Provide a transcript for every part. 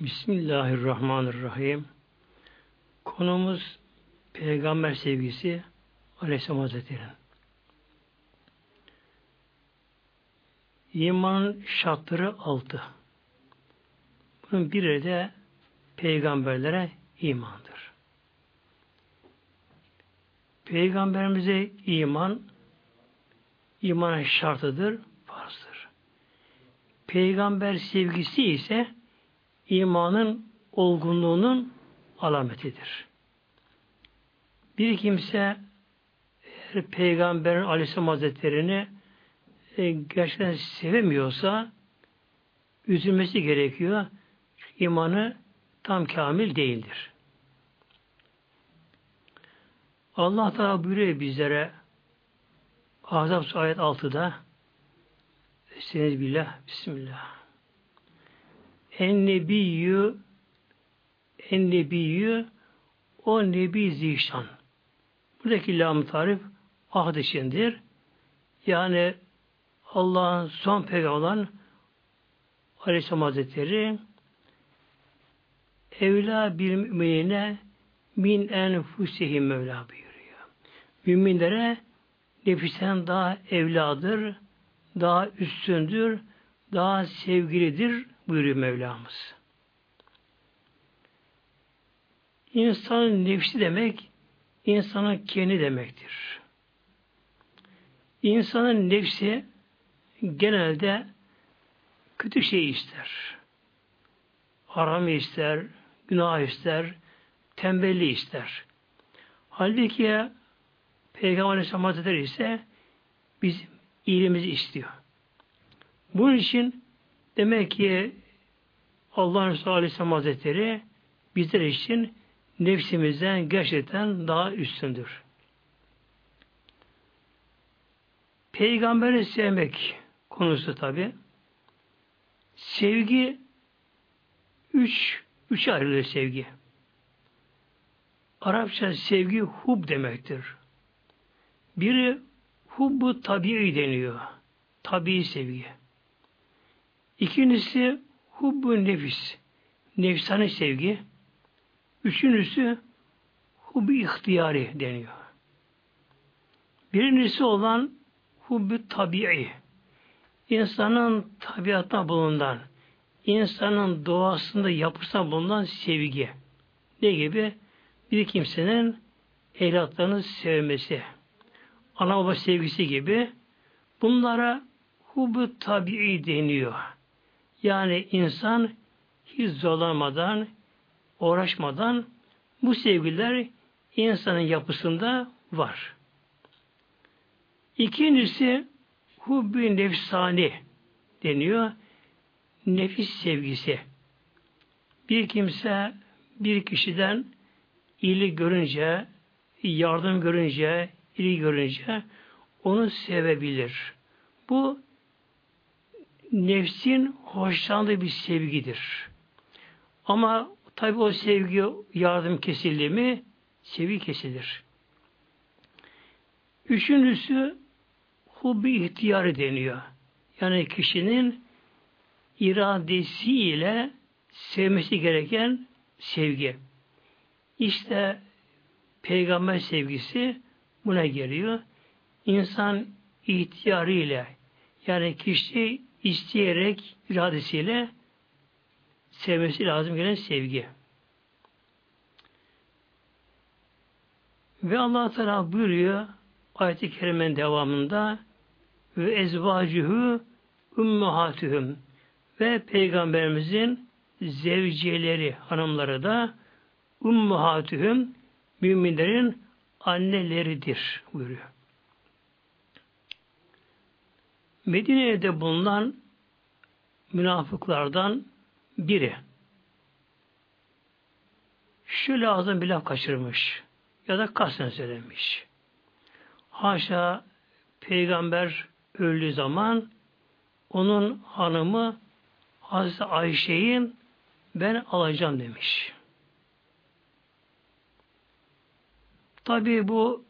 Bismillahirrahmanirrahim. Konumuz Peygamber sevgisi Aleyhisselam Hazretleri. İmanın şartları altı. Bunun biri de peygamberlere imandır. Peygamberimize iman imanın şartıdır, farzdır. Peygamber sevgisi ise imanın olgunluğunun alametidir. Bir kimse eğer Peygamberin Aleyhisselam Hazretleri'ni e, gerçekten sevemiyorsa üzülmesi gerekiyor. Çünkü imanı tam kamil değildir. Allah Teala buyuruyor bizlere Ahzab ayet 6'da Estaizu billah, Bismillah. En nebiyyü en nebiyyü o nebi zişan. Buradaki lam tarif ahd içindir. Yani Allah'ın son peygamber olan Aleyhisselam Hazretleri evla bir mümine min enfusihim Mevla buyuruyor. Müminlere nefisten daha evladır, daha üstündür, daha sevgilidir buyuruyor Mevlamız. İnsanın nefsi demek, insanın kendi demektir. İnsanın nefsi genelde kötü şey ister. Haram ister, günah ister, tembelli ister. Halbuki Peygamber Aleyhisselam Hazretleri ise bizim iyiliğimizi istiyor. Bunun için demek ki Allah Resulü Aleyhisselam Hazretleri bizler için nefsimizden gerçekten daha üstündür. Peygamberi sevmek konusu tabi. Sevgi üç, üç ayrılıyor sevgi. Arapça sevgi hub demektir. Biri hubbu tabii deniyor. Tabii sevgi. İkincisi hubbu nefis. Nefsani sevgi. Üçüncüsü hubbu ihtiyari deniyor. Birincisi olan hubbu tabii. İnsanın tabiatına bulunan, insanın doğasında yapısına bulunan sevgi. Ne gibi? Bir kimsenin evlatlarını sevmesi, ana baba sevgisi gibi bunlara hubbu tabii deniyor. Yani insan hiç zorlamadan, uğraşmadan bu sevgiler insanın yapısında var. İkincisi hubbi nefsani deniyor. Nefis sevgisi. Bir kimse bir kişiden iyilik görünce, yardım görünce, ilgi görünce onu sevebilir. Bu nefsin hoşlandığı bir sevgidir. Ama tabi o sevgi yardım kesildi mi sevgi kesilir. Üçüncüsü hubbi ihtiyarı deniyor. Yani kişinin iradesiyle sevmesi gereken sevgi. İşte peygamber sevgisi buna geliyor. İnsan ihtiyarıyla yani kişi isteyerek iradesiyle sevmesi lazım gelen sevgi. Ve Allah Teala buyuruyor ayet-i kerimenin devamında ve ezvacuhu ummuhatühüm ve peygamberimizin zevcileri, hanımları da ummuhatühüm müminlerin anneleridir buyuruyor. Medine'de bulunan münafıklardan biri şöyle ağzından bir laf kaçırmış ya da kasten söylemiş. Haşa peygamber öldüğü zaman onun hanımı Hazreti Ayşe'yi ben alacağım demiş. Tabi bu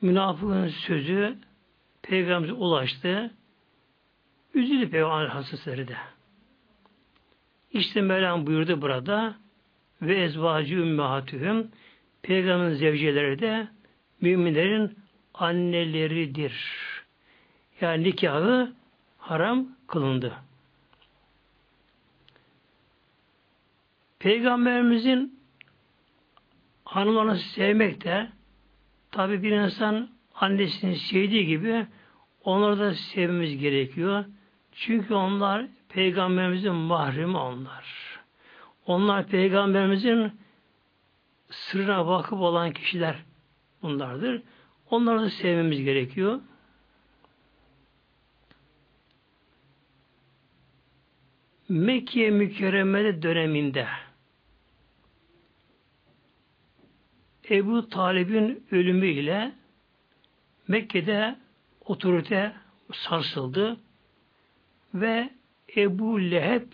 münafıkın sözü Peygamberimize ulaştı. Üzüldü Peygamber Hazretleri de. İşte Mevlam buyurdu burada ve ezvacı ümmehatühüm Peygamberin zevceleri de müminlerin anneleridir. Yani nikahı haram kılındı. Peygamberimizin hanımlarını sevmek de tabi bir insan annesini sevdiği gibi onları da sevmemiz gerekiyor. Çünkü onlar peygamberimizin mahremi onlar. Onlar peygamberimizin sırrına vakıf olan kişiler bunlardır. Onları da sevmemiz gerekiyor. Mekke mükerremede döneminde Ebu Talib'in ölümüyle Mekke'de otorite sarsıldı ve Ebu Leheb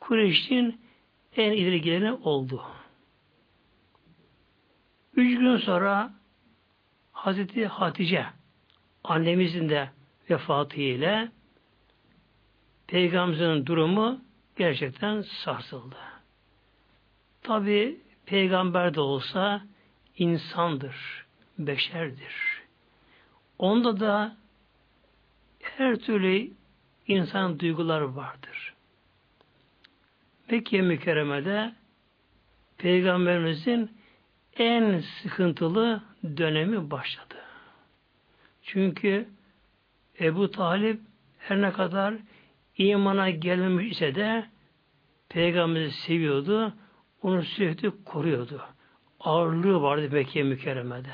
Kureyş'in en ileri geleni oldu. Üç gün sonra Hazreti Hatice annemizin de vefatı ile Peygamberimizin durumu gerçekten sarsıldı. Tabi peygamber de olsa insandır, beşerdir. Onda da her türlü insan duyguları vardır. Mekke mükerremede Peygamberimizin en sıkıntılı dönemi başladı. Çünkü Ebu Talip her ne kadar imana gelmemiş ise de Peygamber'i seviyordu. Onu sürekli koruyordu. Ağırlığı vardı Mekke mükerremede.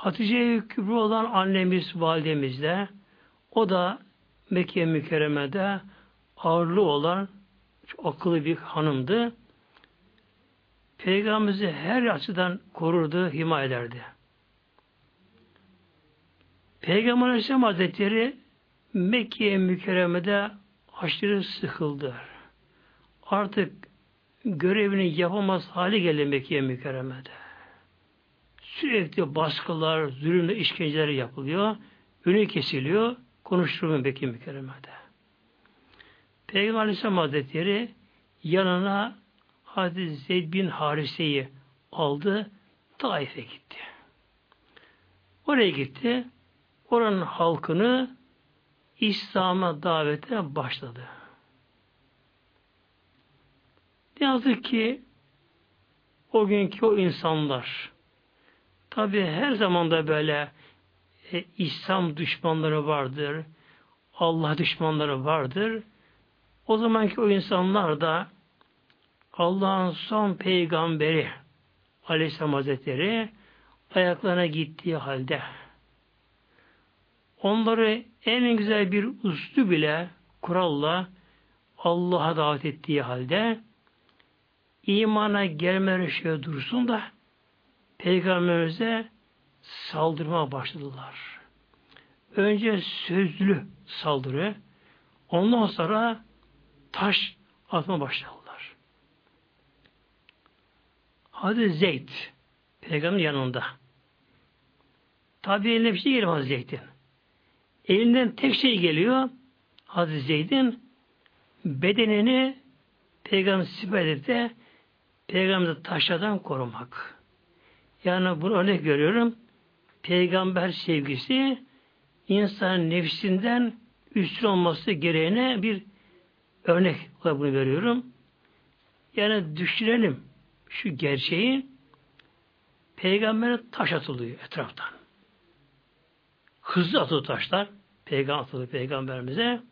Hatice-i Kübra olan annemiz, validemiz de o da Mekke mükerremede ağırlığı olan akıllı bir hanımdı. Peygamberimizi her açıdan korurdu, himaye ederdi. Peygamber Aleyhisselam Hazretleri Mekke'ye mükerremede aşırı sıkıldı. Artık görevini yapamaz hale geldi Mekke'ye mükerremede. Sürekli baskılar, zulümle işkenceler yapılıyor. Önü kesiliyor. Konuşturmuyor Mekke mükerremede. Peygamber Aleyhisselam Hazretleri yanına Hazreti Zeyd bin Harise'yi aldı. Taif'e gitti. Oraya gitti. Oranın halkını İslam'a davete başladı. Ne yazık ki o günkü o insanlar tabi her zaman da böyle e, İslam düşmanları vardır. Allah düşmanları vardır. O zamanki o insanlar da Allah'ın son peygamberi Aleyhisselam Hazretleri ayaklarına gittiği halde onları en güzel bir üstü bile kuralla Allah'a davet ettiği halde imana gelmeleri şöyle dursun da peygamberimize saldırma başladılar. Önce sözlü saldırı, ondan sonra taş atma başladılar. Hadi Zeyd, peygamber yanında. Tabi eline bir şey gelmez Zeyd'in. Elinden tek şey geliyor. Hazreti Zeyd'in bedenini Peygamber sipet de taşadan korumak. Yani bunu örnek görüyorum. Peygamber sevgisi insan nefsinden üstün olması gereğine bir örnek olarak bunu veriyorum. Yani düşünelim şu gerçeği Peygamber'e taş atılıyor etraftan. Hızlı atılıyor taşlar. Peygamber atılıyor peygamberimize.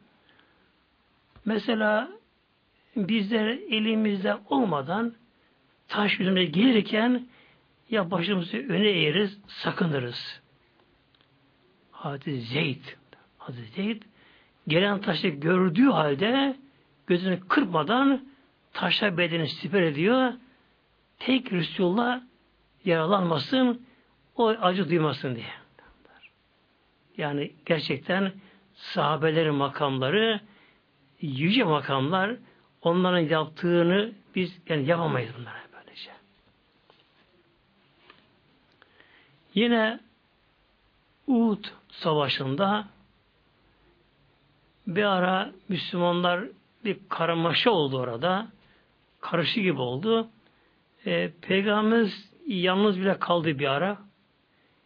Mesela bizler elimizde olmadan taş yüzüne gelirken ya başımızı öne eğeriz, sakınırız. Hazreti Zeyd Hazreti Zeyd gelen taşı gördüğü halde gözünü kırpmadan taşa bedeni siper ediyor. Tek Resulullah yaralanmasın, o acı duymasın diye. Yani gerçekten sahabelerin makamları yüce makamlar onların yaptığını biz yani yapamayız bunlara böylece. Yine Uhud Savaşı'nda bir ara Müslümanlar bir karmaşa oldu orada. Karışı gibi oldu. E, Peygamberimiz yalnız bile kaldı bir ara.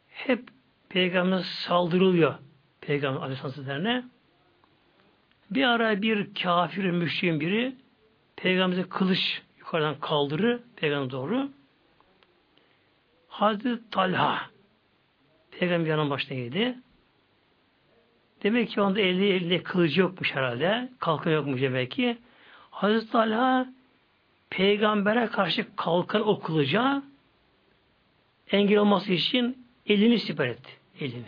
Hep Peygamber saldırılıyor. Peygamber Aleyhisselatü Bir ara bir kafir müşriğin biri Peygamber'e kılıç yukarıdan kaldırır Peygamber doğru. Hazreti Talha Peygamber yanın başına geldi. Demek ki onda eli elinde kılıcı yokmuş herhalde. Kalkan yokmuş demek ki. Hazreti Talha peygambere karşı kalkan o kılıca engel olması için elini siper etti. Elini.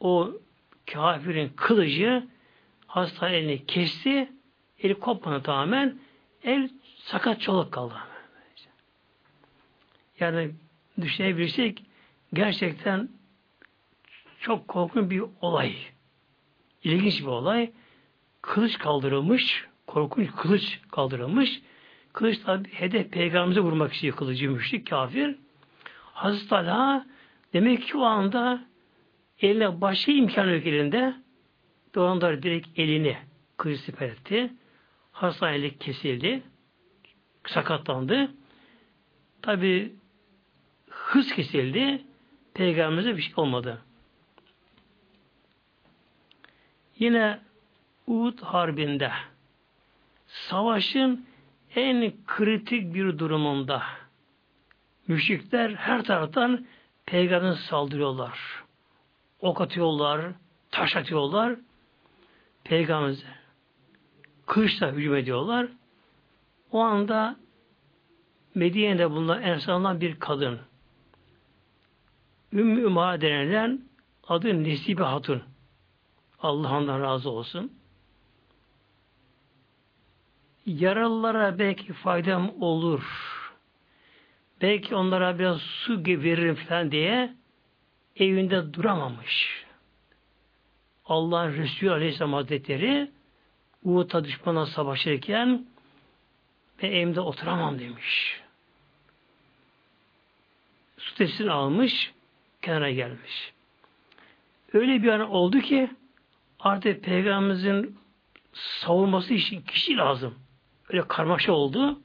O kafirin kılıcı hasta elini kesti. Eli kopmadı tamamen. El sakat çoluk kaldı. Yani düşünebilirsek gerçekten çok korkunç bir olay. İlginç bir olay. Kılıç kaldırılmış, korkunç kılıç kaldırılmış. Kılıç tabi hedef peygamberimize vurmak istiyor kılıcı müşrik kafir. Hazreti Allah demek ki o anda eline başka imkanı yok elinde. Doğanlar direkt elini kılıç siper etti. Hastanelik kesildi. Sakatlandı. Tabi hız kesildi. Peygamberimize bir şey olmadı. Yine Uhud Harbi'nde savaşın en kritik bir durumunda müşrikler her taraftan peygamberine saldırıyorlar. Ok atıyorlar, taş atıyorlar. Peygamberimize kılıçla hücum ediyorlar. O anda Medine'de bulunan ensardan bir kadın Ümmü Üma denilen adı Nesibe Hatun. Allah ondan razı olsun. Yaralılara belki faydam olur. Belki onlara biraz su veririm falan diye evinde duramamış. Allah'ın Resulü Aleyhisselam Hazretleri Uhud'a düşmana savaşırken ve evimde oturamam demiş. Su tepsini almış, kenara gelmiş. Öyle bir an oldu ki artık Peygamberimizin savunması için kişi lazım. Öyle karmaşa oldu.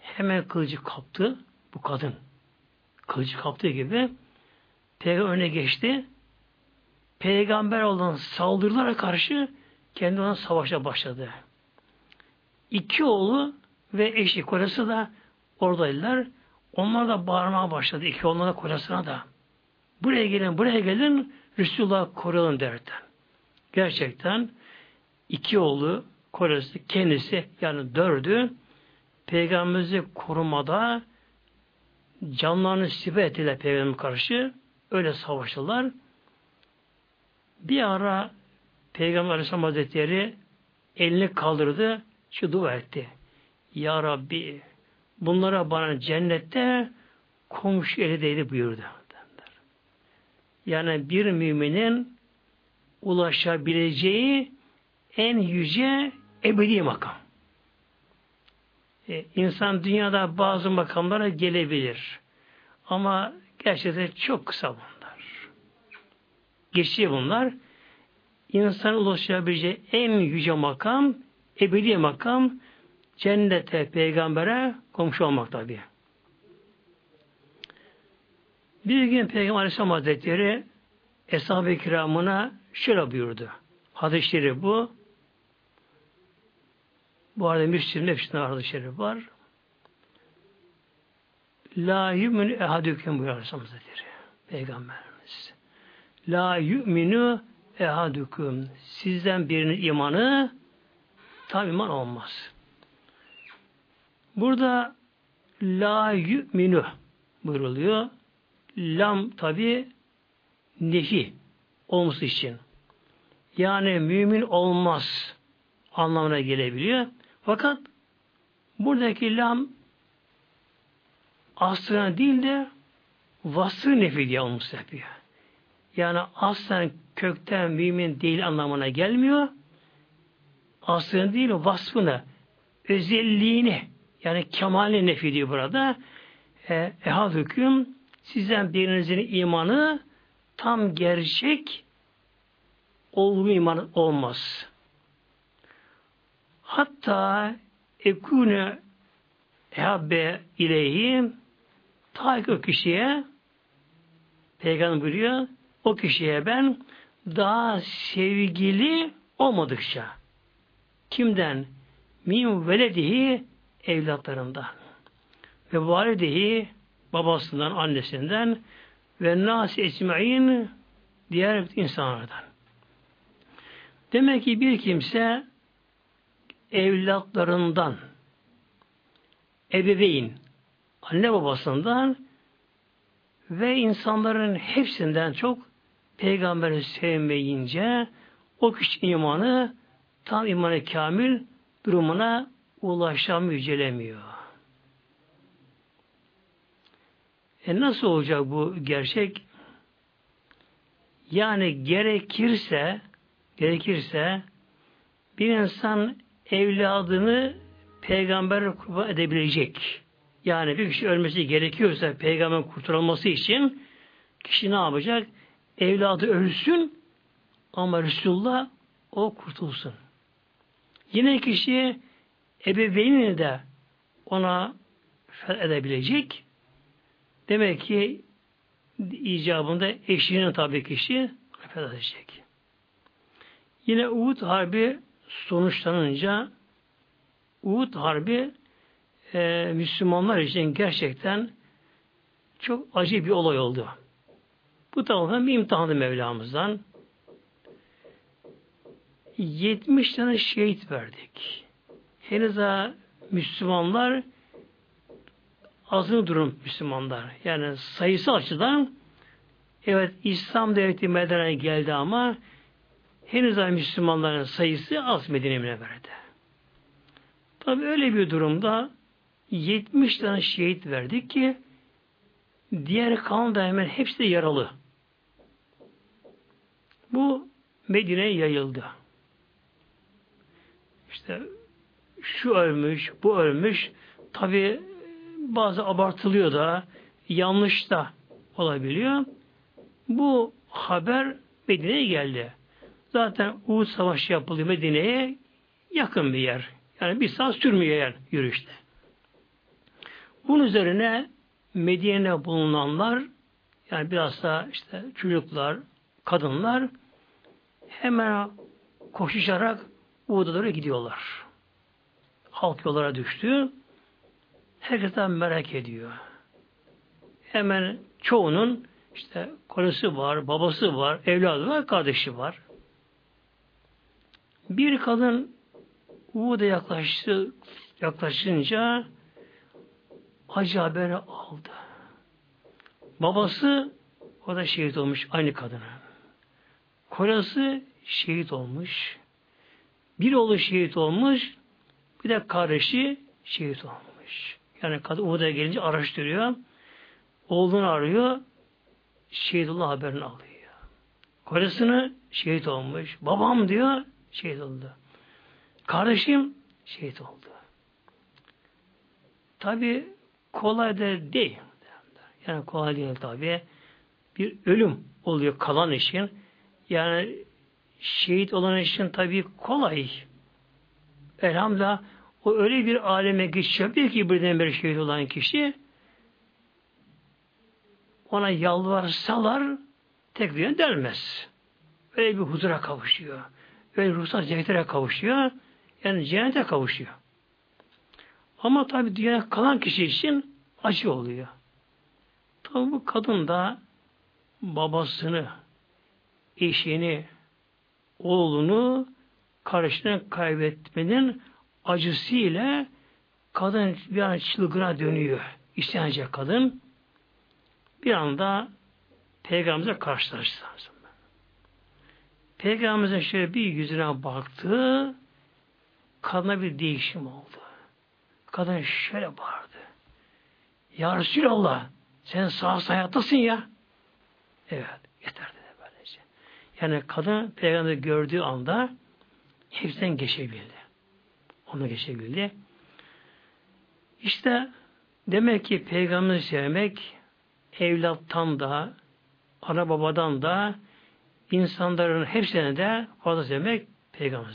Hemen kılıcı kaptı bu kadın. Kılıcı kaptığı gibi Peygamber öne geçti. Peygamber olan saldırılara karşı kendi ona savaşa başladı. İki oğlu ve eşi kocası da oradaydılar. Onlar da bağırmaya başladı. İki oğluna da kocasına da. Buraya gelin, buraya gelin, Resulullah koruyalım derken. Gerçekten iki oğlu, kocası, kendisi yani dördü Peygamberimizi korumada canlarını siper ettiler Peygamber'e karşı. Öyle savaştılar. Bir ara Peygamber Aleyhisselam Hazretleri elini kaldırdı, şu dua etti. Ya Rabbi bunlara bana cennette komşu eli değdi buyurdu. Yani bir müminin ulaşabileceği en yüce ebedi makam. Ee, insan dünyada bazı makamlara gelebilir. Ama gerçekten çok kısa bunlar. Geçici bunlar. İnsan ulaşabileceği en yüce makam, ebedi makam, cennete, peygambere komşu olmak tabi. Bir gün Peygamber Aleyhisselam Hazretleri Eshab-ı Kiramına şöyle buyurdu. Hadis-i şerif bu. Bu arada Müslim'de hepsinde hadis-i şerif var. La yu'minu ehadüküm buyuruyor Aleyhisselam Hazretleri. Peygamberimiz. La yu'minu ehadüküm. Sizden birinin imanı tam iman olmaz. Burada la yu'minu buyuruluyor. Lam tabi nefi olması için. Yani mümin olmaz anlamına gelebiliyor. Fakat buradaki lam aslına değil de vasfı nefi diye olmuş yapıyor. Yani aslen kökten mümin değil anlamına gelmiyor. Aslını değil vasfını, özelliğini yani kemali nefi diyor burada. E, ehad hüküm sizden birinizin imanı tam gerçek olgu iman olmaz. Hatta ekune ehabbe ileyhi ta ki o kişiye Peygamber buyuruyor o kişiye ben daha sevgili olmadıkça kimden? Min veledihi evlatlarından ve validehi babasından, annesinden ve nas ecmain diğer insanlardan. Demek ki bir kimse evlatlarından ebeveyn anne babasından ve insanların hepsinden çok peygamberi sevmeyince o kişi imanı tam imanı kamil durumuna ulaşamıyor, E nasıl olacak bu gerçek? Yani gerekirse gerekirse bir insan evladını peygamber kurban edebilecek. Yani bir kişi ölmesi gerekiyorsa peygamber kurtulması için kişi ne yapacak? Evladı ölsün ama Resulullah o kurtulsun. Yine kişi ebeveynini de ona edebilecek. Demek ki icabında eşinin tabi kişi edecek. Yine Uhud Harbi sonuçlanınca Uhud Harbi e, Müslümanlar için gerçekten çok acı bir olay oldu. Bu tamamen bir imtihanı Mevlamızdan. 70 tane şehit verdik. Henüz daha Müslümanlar azını durum Müslümanlar. Yani sayısı açıdan evet İslam devleti Medine'ye geldi ama henüz daha Müslümanların sayısı az Medine Münevvere'de. Tabi öyle bir durumda 70 tane şehit verdik ki diğer kalan da hemen hepsi de yaralı. Bu Medine'ye yayıldı. İşte şu ölmüş, bu ölmüş. Tabi bazı abartılıyor da, yanlış da olabiliyor. Bu haber Medine'ye geldi. Zaten Uhud Savaşı yapıldı Medine'ye yakın bir yer. Yani bir saat sürmüyor yer yürüyüşte. Bunun üzerine Medine'de bulunanlar yani biraz da işte çocuklar, kadınlar hemen koşuşarak Uhud'a doğru gidiyorlar. Halk yollara düştü. Herkes merak ediyor. Hemen çoğunun işte karısı var, babası var, evladı var, kardeşi var. Bir kadın Uhud'a yaklaştı, yaklaşınca acı haberi aldı. Babası o da şehit olmuş aynı kadına. Kocası şehit olmuş. Bir oğlu şehit olmuş. Bir de kardeşi şehit olmuş. Yani kadın Uhud'a gelince araştırıyor. Oğlunu arıyor. Şehit Allah haberini alıyor. Kocasını şehit olmuş. Babam diyor şehit oldu. Kardeşim şehit oldu. Tabi kolay da değil. Yani kolay değil tabi. Bir ölüm oluyor kalan için. Yani şehit olan için tabi kolay. Elhamdülillah o öyle bir aleme geçiş yapıyor ki birdenbire şehit olan kişi ona yalvarsalar tek bir delmez. Öyle bir huzura kavuşuyor. Öyle ruhsal cennetlere kavuşuyor. Yani cennete kavuşuyor. Ama tabi dünyaya kalan kişi için acı oluyor. Tabi bu kadın da babasını, eşini, oğlunu karşına kaybetmenin acısıyla kadın bir an çılgına dönüyor. İstenecek kadın. Bir anda Peygamberimize karşılaştı. Peygamberimizin şöyle bir yüzüne baktı. Kadına bir değişim oldu. Kadın şöyle bağırdı. Ya Resulallah sen sağ hayattasın ya. Evet yeter dedi böylece. Yani kadın peygamberi gördüğü anda hepsinden geçebildi. Ona geçebildi. İşte demek ki peygamberi sevmek evlattan da ana babadan da insanların hepsine de fazla sevmek peygamberi.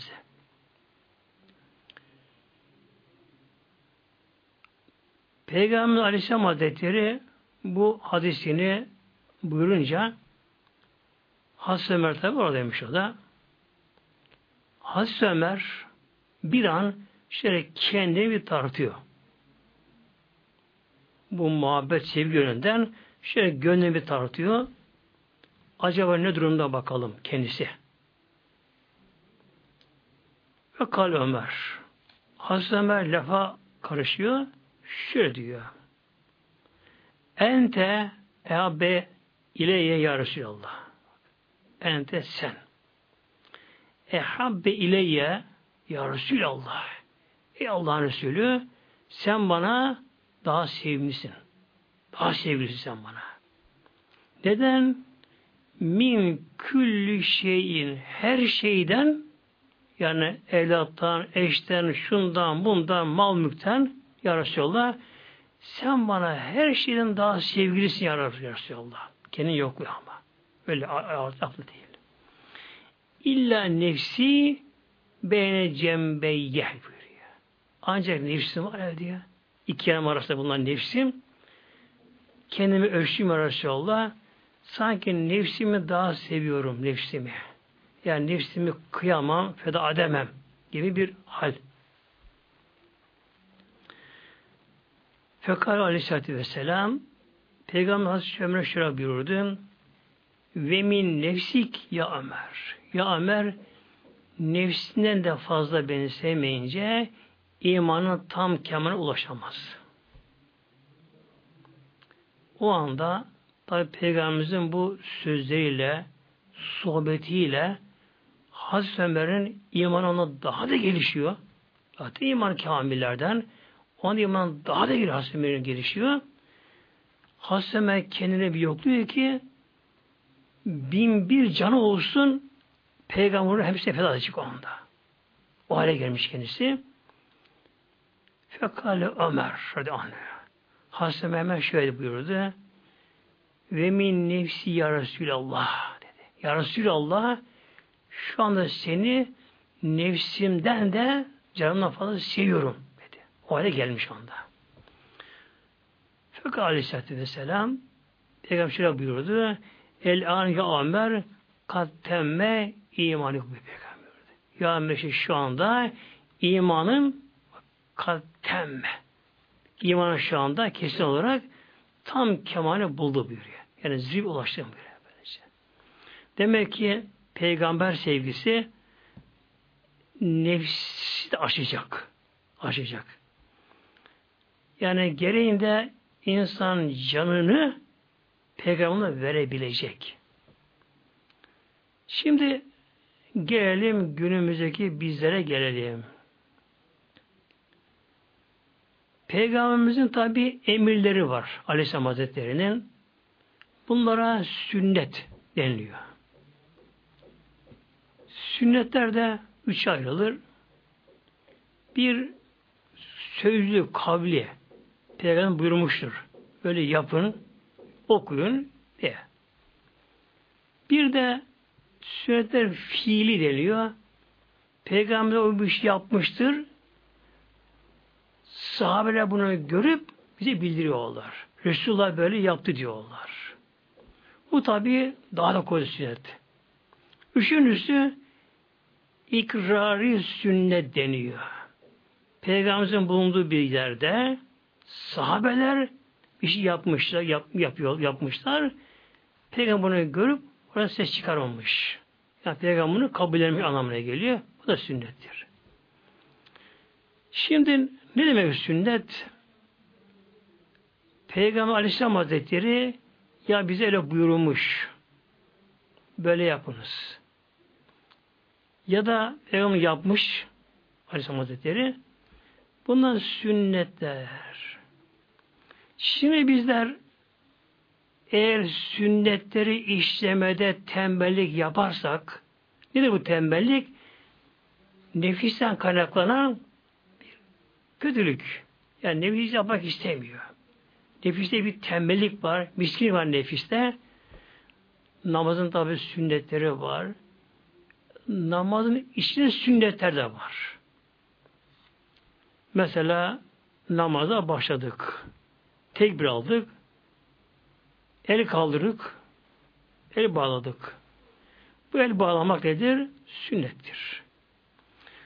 Peygamber Aleyhisselam Hazretleri bu hadisini buyurunca Hazreti Ömer tabi oradaymış o da. Hazreti Ömer bir an şöyle kendini bir tartıyor. Bu muhabbet sevgi yönünden şöyle gönlünü bir tartıyor. Acaba ne durumda bakalım kendisi. Ve kal Ömer. Hazreti Ömer lafa karışıyor. Şöyle diyor. Ente ehabbe ileyye ya Resulallah. Ente sen. Ehabbe ileyye ya Resulallah. Ey Allah'ın Resulü sen bana daha sevimlisin. Daha sevgilisin sen bana. Neden? Min küllü şeyin her şeyden yani evlattan, eşten, şundan, bundan, mal mülkten ya Resulallah sen bana her şeyden daha sevgilisin ya Resulallah. Kendin yokluyor ama. Öyle aklı değil. İlla nefsi beyne cembeyye buyuruyor. Ancak nefsim var ya diyor. İki yanım arasında bulunan nefsim. Kendimi ölçtüğüm Resulallah. Sanki nefsimi daha seviyorum nefsimi. Yani nefsimi kıyamam, feda edemem gibi bir hal. Fekal aleyhissalatü vesselam Peygamber Hazreti Ömer'e şöyle buyurdu. Ve min nefsik ya Ömer. Ya Ömer nefsinden de fazla beni sevmeyince imanın tam kemaline ulaşamaz. O anda tabi Peygamberimizin bu sözleriyle sohbetiyle Hazreti Ömer'in imanı ona daha da gelişiyor. Zaten iman kamillerden onun iman daha da geliyor Hazreti Ömer'in gelişiyor. Hazreti Ömer kendine bir yokluyor ki bin bir canı olsun peygamberin hepsine feda edecek o anda. O hale gelmiş kendisi. Fekale Ömer hadi anlıyor. Hazreti Ömer şöyle buyurdu. Ve min nefsi ya Resulallah dedi. Ya Resulallah şu anda seni nefsimden de canımdan fazla seviyorum dedi. O hale gelmiş onda. Fakat aleyhissalatü vesselam Peygamber şöyle buyurdu. El an ya Ömer kat temme imanı bu peygamber. Ya Ömer şu anda imanın kat temme. İmanın şu anda kesin olarak tam kemale buldu buyuruyor. Yani zirve ulaştı buyuruyor. Böylece. Demek ki peygamber sevgisi nefsi de aşacak. Aşacak. Yani gereğinde insan canını peygamberine verebilecek. Şimdi gelelim günümüzdeki bizlere gelelim. Peygamberimizin tabi emirleri var Aleyhisselam Hazretleri'nin. Bunlara sünnet deniliyor. Sünnetler de üç ayrılır. Bir sözlü kavli Peygamber buyurmuştur. Böyle yapın, okuyun diye. Bir de sünnetler fiili deniyor. Peygamber o bir iş yapmıştır. Sahabeler bunu görüp bize bildiriyorlar. Resulullah böyle yaptı diyorlar. Bu tabi daha da koyu sünnet. Üçüncüsü ikrari sünnet deniyor. Peygamberimizin bulunduğu bir yerde sahabeler bir şey yapmışlar, yap, yapıyor, yapmışlar. Peygamber bunu görüp orada ses çıkarmamış. Yani peygamberin kabul etmiş anlamına geliyor. Bu da sünnettir. Şimdi ne demek sünnet? Peygamber Aleyhisselam Hazretleri ya bize öyle buyurmuş. Böyle yapınız. Ya da Peygamber yapmış Aleyhisselam Hazretleri. Bunlar sünnetler. Şimdi bizler eğer sünnetleri işlemede tembellik yaparsak nedir bu tembellik? Nefisten kaynaklanan kötülük. Yani nefis yapmak istemiyor. Nefiste bir tembellik var, miskin var nefiste. Namazın tabi sünnetleri var. Namazın içinde sünnetler de var. Mesela namaza başladık. Tek bir aldık. El kaldırdık. El bağladık. Bu el bağlamak nedir? Sünnettir.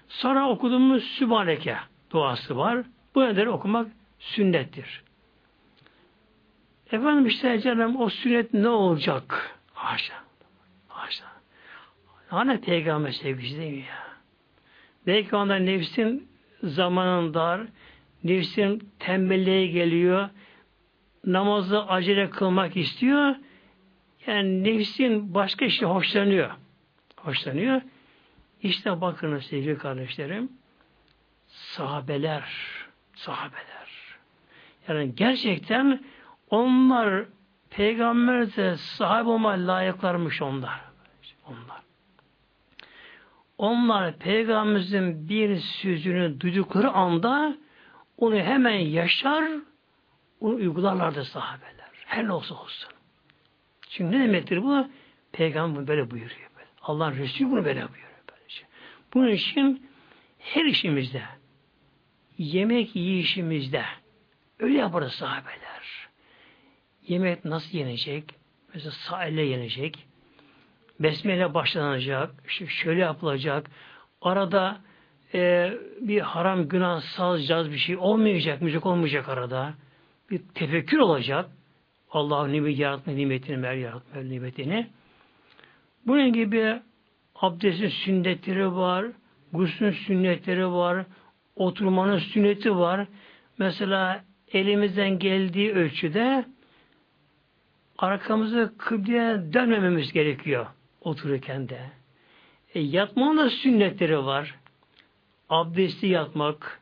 Sonra okuduğumuz Sübhaneke duası var. Bu nedir okumak sünnettir. Efendim işte canım o sünnet ne olacak? Haşa. Haşa. Hani peygamber sevgisi değil mi ya? Belki onda nefsin zamanın dar, nefsin tembelliğe geliyor, namazı acele kılmak istiyor, yani nefsin başka şey hoşlanıyor. Hoşlanıyor. İşte bakınız sevgili kardeşlerim, sahabeler, sahabeler. Yani gerçekten onlar peygamberse sahip olma layıklarmış onlar. Onlar. Onlar peygamberimizin bir sözünü duydukları anda onu hemen yaşar, onu uygularlardı sahabeler. Her ne olsa olsun. Çünkü ne demektir bu? Peygamber böyle buyuruyor. Allah'ın Resulü bunu böyle buyuruyor. Bunun için her işimizde, yemek yiyişimizde öyle yaparız sahabeler. Yemek nasıl yenecek? Mesela sağ elle yenecek. Besmele başlanacak. Şöyle yapılacak. Arada e, bir haram günah sağlayacağız bir şey olmayacak. Müzik olmayacak arada. Bir tefekkür olacak. Allah'ın nimet yaratma nimetini, mer yaratma nimetini. Bunun gibi abdestin sünnetleri var, guslün sünnetleri var, oturmanın sünneti var. Mesela elimizden geldiği ölçüde arkamızı kıbleye dönmememiz gerekiyor otururken de. E, yatmanın da sünnetleri var. Abdesti yatmak,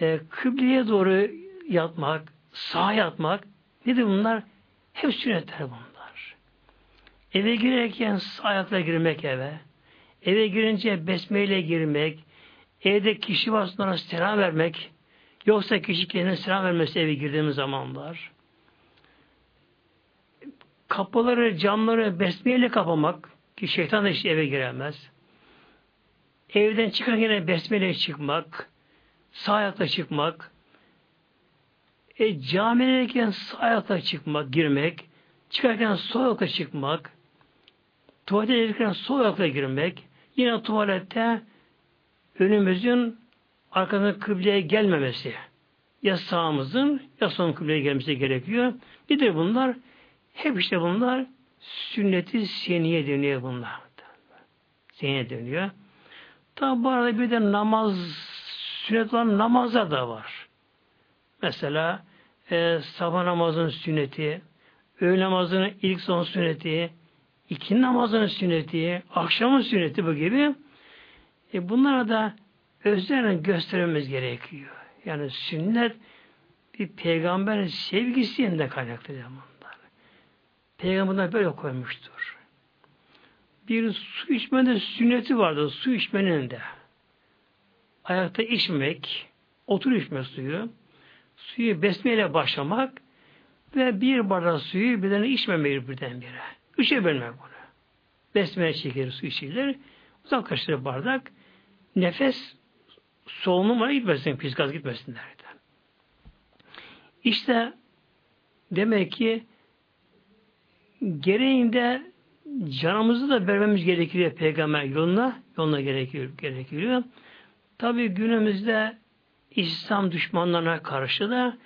e, kıbleye doğru yatmak, sağ yatmak. Nedir bunlar? Hep sünnetler bunlar. Eve girerken sağ ayakla girmek eve. Eve girince besmeyle girmek. Evde kişi varsa onlara selam vermek. Yoksa kişi kendine selam vermesi eve girdiğimiz zamanlar. Kapıları, camları besmeyle kapamak. Ki şeytan da işte eve giremez. Evden çıkarken besmele çıkmak, sağ ayakla çıkmak, e, camideyken sağ ayakla çıkmak, girmek, çıkarken sol ayakla çıkmak, tuvalete girerken sol ayakla girmek, yine tuvalette önümüzün arkadan kıbleye gelmemesi. Ya sağımızın ya son kıbleye gelmesi gerekiyor. De bunlar hep işte bunlar sünneti seniye dönüyor bunlar. Seniye dönüyor. Tabi bu arada bir de namaz, sünnet olan namazlar da var. Mesela e, sabah namazının sünneti, öğle namazının ilk son sünneti, iki namazının sünneti, akşamın sünneti bu gibi. E, bunlara da özenle göstermemiz gerekiyor. Yani sünnet bir peygamberin sevgisinden kaynaklı zaman. Peygamberler böyle koymuştur. Bir su içmenin sünneti vardır. Su içmenin de. Ayakta içmek, otur içme suyu, suyu besmeyle başlamak ve bir bardak suyu birden içmemeyi birdenbire. Üçe bölmek bunu. Besmele çekilir, su içilir. Uzaklaştırır bardak. Nefes solunuma gitmesin, pis gaz gitmesin derden. İşte demek ki gereğinde canımızı da vermemiz gerekiyor peygamber yoluna, yoluna gerekiyor. gerekiyor. Tabi günümüzde İslam düşmanlarına karşı da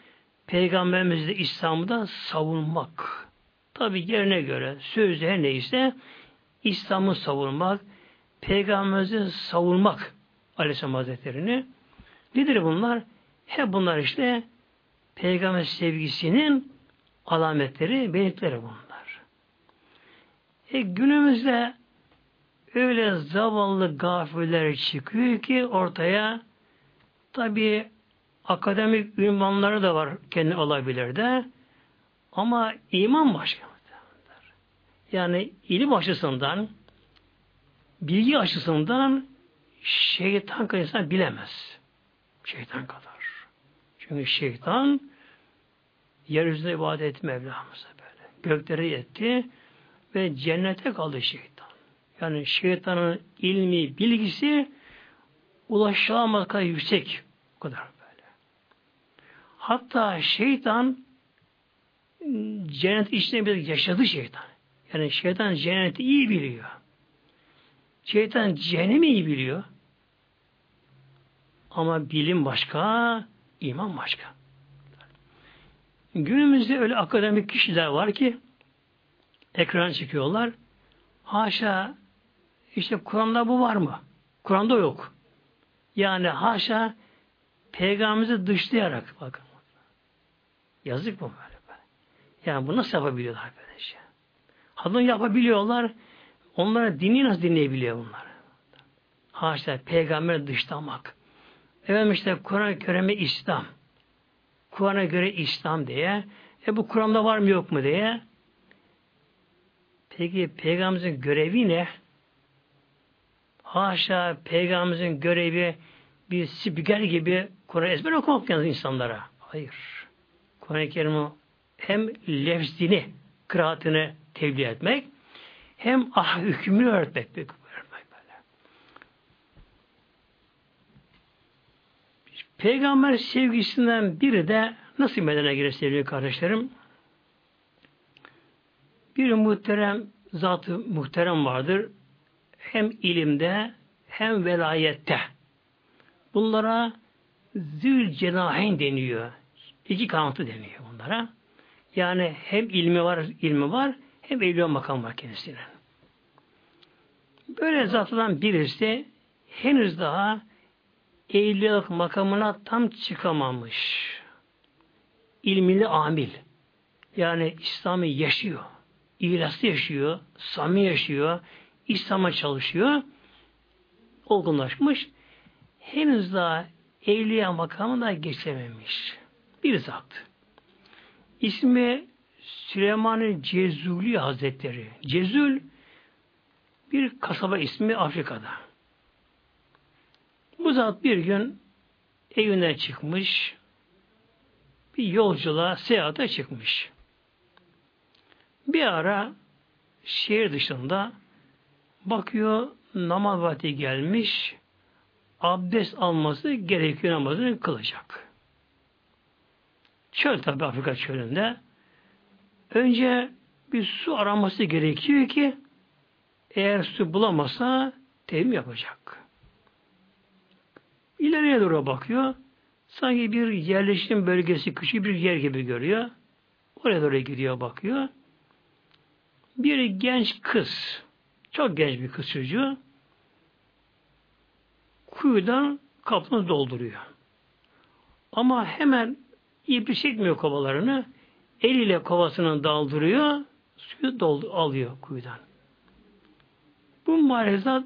peygamberimiz de İslam'ı da savunmak. Tabi yerine göre sözde her neyse İslam'ı savunmak, peygamberimizi savunmak Aleyhisselam Hazretleri'ni. Nedir bunlar? Hep bunlar işte peygamber sevgisinin alametleri, belirtileri bunlar. E, günümüzde öyle zavallı gafiller çıkıyor ki ortaya tabi akademik ünvanları da var kendi olabilir de ama iman başka. Yani ilim açısından bilgi açısından şeytan kadar insan bilemez. Şeytan kadar. Çünkü şeytan yeryüzünde ibadet etti Mevlamıza böyle. Gökleri etti ve cennete kaldı şeytan. Yani şeytanın ilmi, bilgisi ulaşılamaz kadar yüksek. O kadar böyle. Hatta şeytan cennet içinde bir yaşadı şeytan. Yani şeytan cenneti iyi biliyor. Şeytan cehennemi iyi biliyor. Ama bilim başka, iman başka. Günümüzde öyle akademik kişiler var ki ekran çıkıyorlar. Haşa işte Kur'an'da bu var mı? Kur'an'da yok. Yani haşa peygamberimizi dışlayarak bakın. Yazık mı böyle? Yani bu nasıl yapabiliyorlar arkadaş ya? Hadın yapabiliyorlar. Onlara dini nasıl dinleyebiliyor bunlar? Haşa peygamber dışlamak. Efendim işte Kur'an-ı Kerim'e İslam. Kur'an'a göre İslam diye. E bu Kur'an'da var mı yok mu diye. Peki peygamberimizin görevi ne? Haşa peygamberimizin görevi bir spiker gibi Kur'an ezber okumak yalnız insanlara. Hayır. Kur'an-ı Kerim'i hem lefzini, kıraatını tebliğ etmek hem ah hükmünü öğretmek. Peygamber sevgisinden biri de nasıl medene girer sevgili kardeşlerim? Bir muhterem zatı muhterem vardır. Hem ilimde hem velayette. Bunlara zül cenahen deniyor. İki kanatı deniyor bunlara. Yani hem ilmi var, ilmi var, hem evliya makam var kendisine. Böyle zatlardan birisi henüz daha evliyalık makamına tam çıkamamış. İlmili amil. Yani İslam'ı yaşıyor. İhlaslı yaşıyor. Sami yaşıyor. İslam'a çalışıyor. Olgunlaşmış. Henüz daha evliya makamına geçememiş. Bir zat. İsmi Süleyman-ı Cezuli Hazretleri. Cezül bir kasaba ismi Afrika'da. Bu zat bir gün evinden çıkmış, bir yolculuğa, seyahate çıkmış. Bir ara şehir dışında bakıyor namaz vakti gelmiş, abdest alması gerekiyor namazını kılacak. Çöl tabi Afrika çölünde. Önce bir su araması gerekiyor ki eğer su bulamasa teyim yapacak. İleriye doğru bakıyor. Sanki bir yerleşim bölgesi, küçük bir yer gibi görüyor. Oraya doğru gidiyor, bakıyor. Bir genç kız, çok genç bir kız çocuğu, kuyudan kapını dolduruyor. Ama hemen ipi çekmiyor kovalarını, eliyle kovasını daldırıyor, suyu doldu, alıyor kuyudan. Bu marezat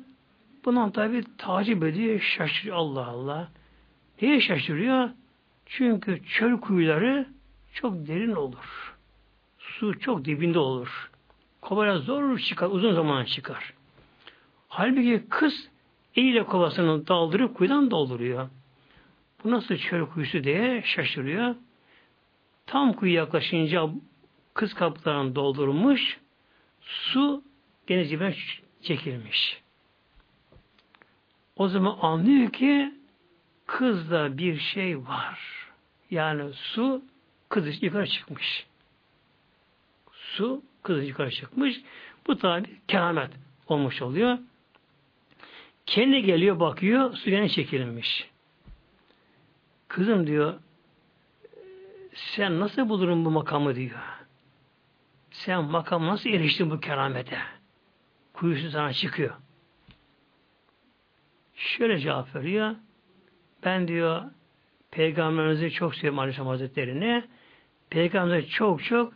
Bundan tabi tacip ediyor, şaşırıyor Allah Allah. Niye şaşırıyor? Çünkü çöl kuyuları çok derin olur. Su çok dibinde olur. Kovaya zor çıkar, uzun zaman çıkar. Halbuki kız eliyle kovasını daldırıp kuyudan dolduruyor. Bu nasıl çöl kuyusu diye şaşırıyor. Tam kuyu yaklaşınca kız kapılarını doldurmuş, su deniz çekilmiş. O zaman anlıyor ki kızda bir şey var. Yani su kız yukarı çıkmış. Su kız yukarı çıkmış. Bu tabi keramet olmuş oluyor. Kendi geliyor bakıyor su yine çekilmiş. Kızım diyor sen nasıl bulurun bu makamı diyor. Sen makam nasıl eriştin bu keramete? Kuyusu sana çıkıyor. Şöyle cevap veriyor. Ben diyor Peygamberimizi çok seviyorum Aleyhisselam Hazretleri'ni. Peygamberimizi çok çok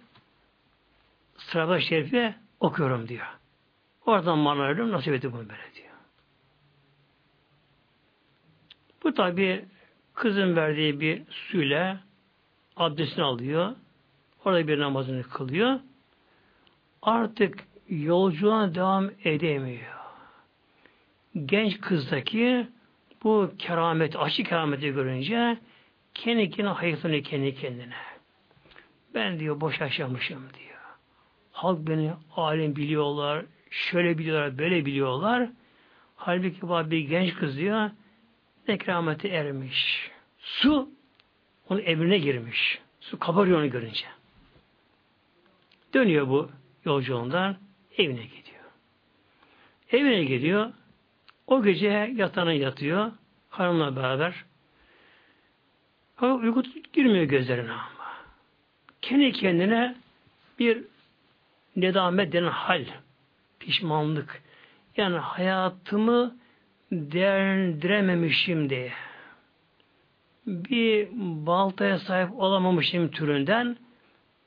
sırada şerife okuyorum diyor. Oradan mana veriyorum. Nasip etti bunu böyle diyor. Bu tabi kızın verdiği bir suyla abdestini alıyor. Orada bir namazını kılıyor. Artık yolculuğa devam edemiyor genç kızdaki bu keramet, açık kerameti görünce kendi kendine hayıflanıyor kendi kendine. Ben diyor boş yaşamışım diyor. Halk beni alim biliyorlar, şöyle biliyorlar, böyle biliyorlar. Halbuki bu bir genç kız diyor, ne kerameti ermiş. Su onun emrine girmiş. Su kabarıyor onu görünce. Dönüyor bu yolculuğundan evine gidiyor. Evine gidiyor. O gece yatağına yatıyor. Hanımla beraber. Ama uyku girmiyor gözlerine ama. Kendi kendine bir nedamet denen hal, pişmanlık. Yani hayatımı değerlendirememişim diye. Bir baltaya sahip olamamışım türünden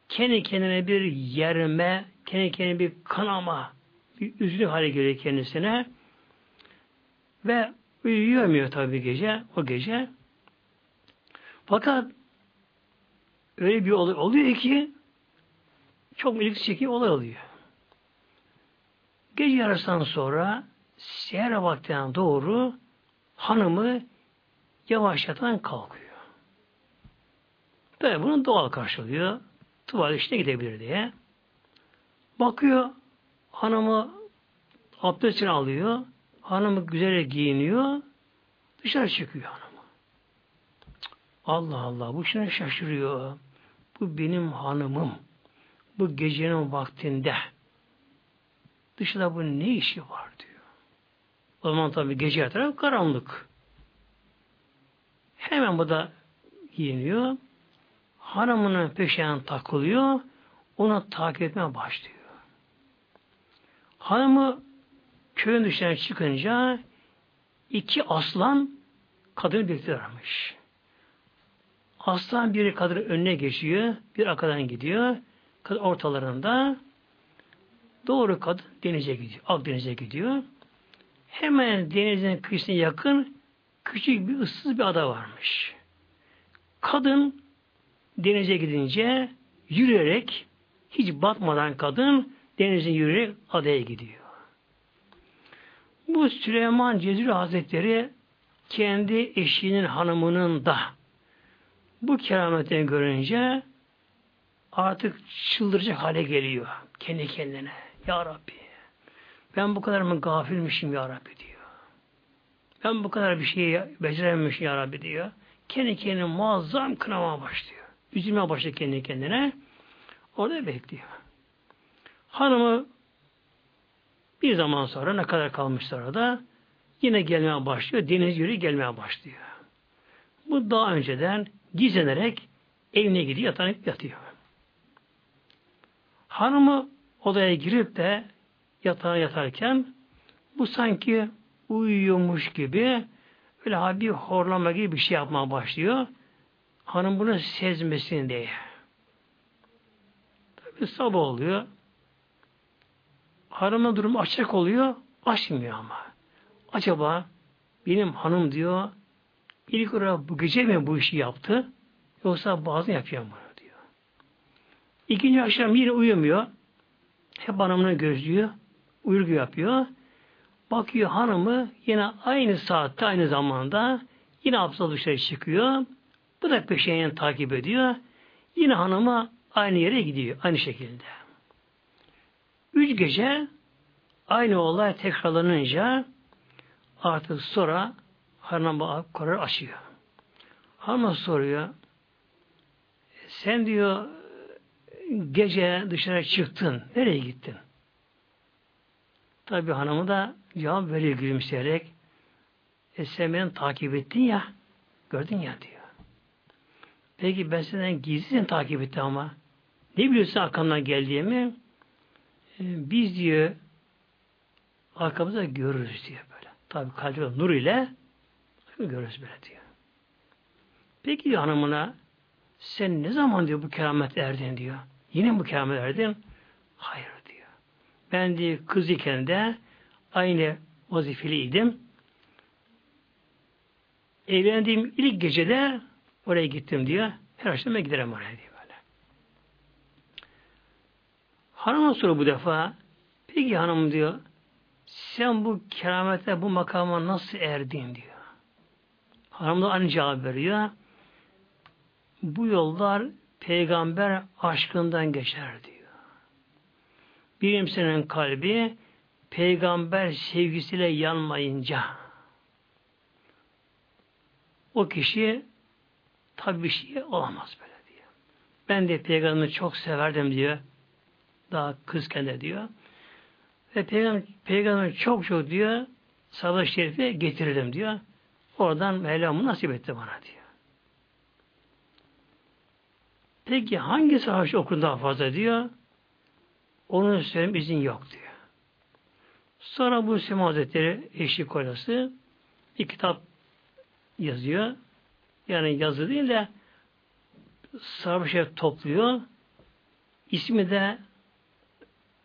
kendi kendine bir yerme, kendi kendine bir kanama, bir üzülü hale geliyor kendisine. Ve uyuyamıyor tabii gece, o gece. Fakat öyle bir olay oluyor ki çok ilgi çekici olay oluyor. Gece yarısından sonra seher vaktinden doğru hanımı yavaşlatan kalkıyor. Tabi bunu doğal karşılıyor. Tuvalet işine gidebilir diye. Bakıyor hanımı abdestini alıyor. Hanımı güzel giyiniyor. Dışarı çıkıyor hanımı. Allah Allah bu şuna şaşırıyor. Bu benim hanımım. Bu gecenin vaktinde. Dışarıda bu ne işi var diyor. O zaman tabi gece taraf karanlık. Hemen bu da giyiniyor. Hanımının peşinden takılıyor. Ona takip etmeye başlıyor. Hanımı köyün dışına çıkınca iki aslan kadını bekliyormuş. Aslan biri kadının önüne geçiyor, bir arkadan gidiyor. Kadın ortalarında doğru kadın denize gidiyor. Akdeniz'e gidiyor. Hemen denizin kıyısına yakın küçük bir ıssız bir ada varmış. Kadın denize gidince yürüyerek hiç batmadan kadın denize yürüyerek adaya gidiyor. Bu Süleyman Cezri Hazretleri kendi eşinin hanımının da bu kerametini görünce artık çıldıracak hale geliyor kendi kendine. Ya Rabbi ben bu kadar mı gafilmişim Ya Rabbi diyor. Ben bu kadar bir şeyi becerememişim Ya Rabbi diyor. Kendi kendine muazzam kınama başlıyor. Üzülmeye başlıyor kendi kendine. Orada bekliyor. Hanımı bir zaman sonra ne kadar kalmışlar orada yine gelmeye başlıyor. Deniz yürü gelmeye başlıyor. Bu daha önceden gizlenerek evine gidiyor, yatağına yatıyor. Hanımı odaya girip de yatağa yatarken bu sanki uyuyormuş gibi öyle bir horlama gibi bir şey yapmaya başlıyor. Hanım bunu sezmesin diye. Tabi sabah oluyor. Hanımın durumu açık oluyor. Açmıyor ama. Acaba benim hanım diyor ilk olarak bu gece mi bu işi yaptı? Yoksa bazı yapıyor mu? diyor. İkinci akşam yine uyumuyor. Hep hanımını gözlüyor. Uyurgu yapıyor. Bakıyor hanımı yine aynı saatte aynı zamanda yine abdest dışarı çıkıyor. Bu da peşinden takip ediyor. Yine hanıma aynı yere gidiyor. Aynı şekilde. Üç gece aynı olay tekrarlanınca artık sonra hanıma karar açıyor. Hanıma soruyor. Sen diyor gece dışarı çıktın. Nereye gittin? Tabi hanımı da cevap veriyor gülümseyerek. E sen beni takip ettin ya. Gördün ya diyor. Peki ben senden gizli takip ettim ama. Ne biliyorsun arkamdan geldiğimi? E, biz diyor arkamızda görürüz diyor böyle. Tabi kalbi nur ile görürüz böyle diyor. Peki diyor hanımına sen ne zaman diyor bu keramet erdin diyor. Yine bu keramet erdin? Hayır diyor. Ben diyor kız iken de aynı vazifeliydim. Evlendiğim ilk gecede oraya gittim diyor. Her akşam giderim oraya diyor Hanıma soru bu defa peki hanım diyor sen bu keramete bu makama nasıl erdin diyor. Hanım da aynı cevap veriyor. Bu yollar peygamber aşkından geçer diyor. Bir kimsenin kalbi peygamber sevgisiyle yanmayınca o kişi tabi bir şey olamaz böyle diyor. Ben de peygamberi çok severdim diyor. Daha kızken de diyor. Ve peygamber, peygamber çok çok diyor savaş şerife getirelim diyor. Oradan Mevlam'ı nasip etti bana diyor. Peki hangi savaş okun daha fazla diyor? Onun söylem izin yok diyor. Sonra bu Sema Hazretleri eşlik hocası bir kitap yazıyor. Yani yazı değil de sahabe topluyor. İsmi de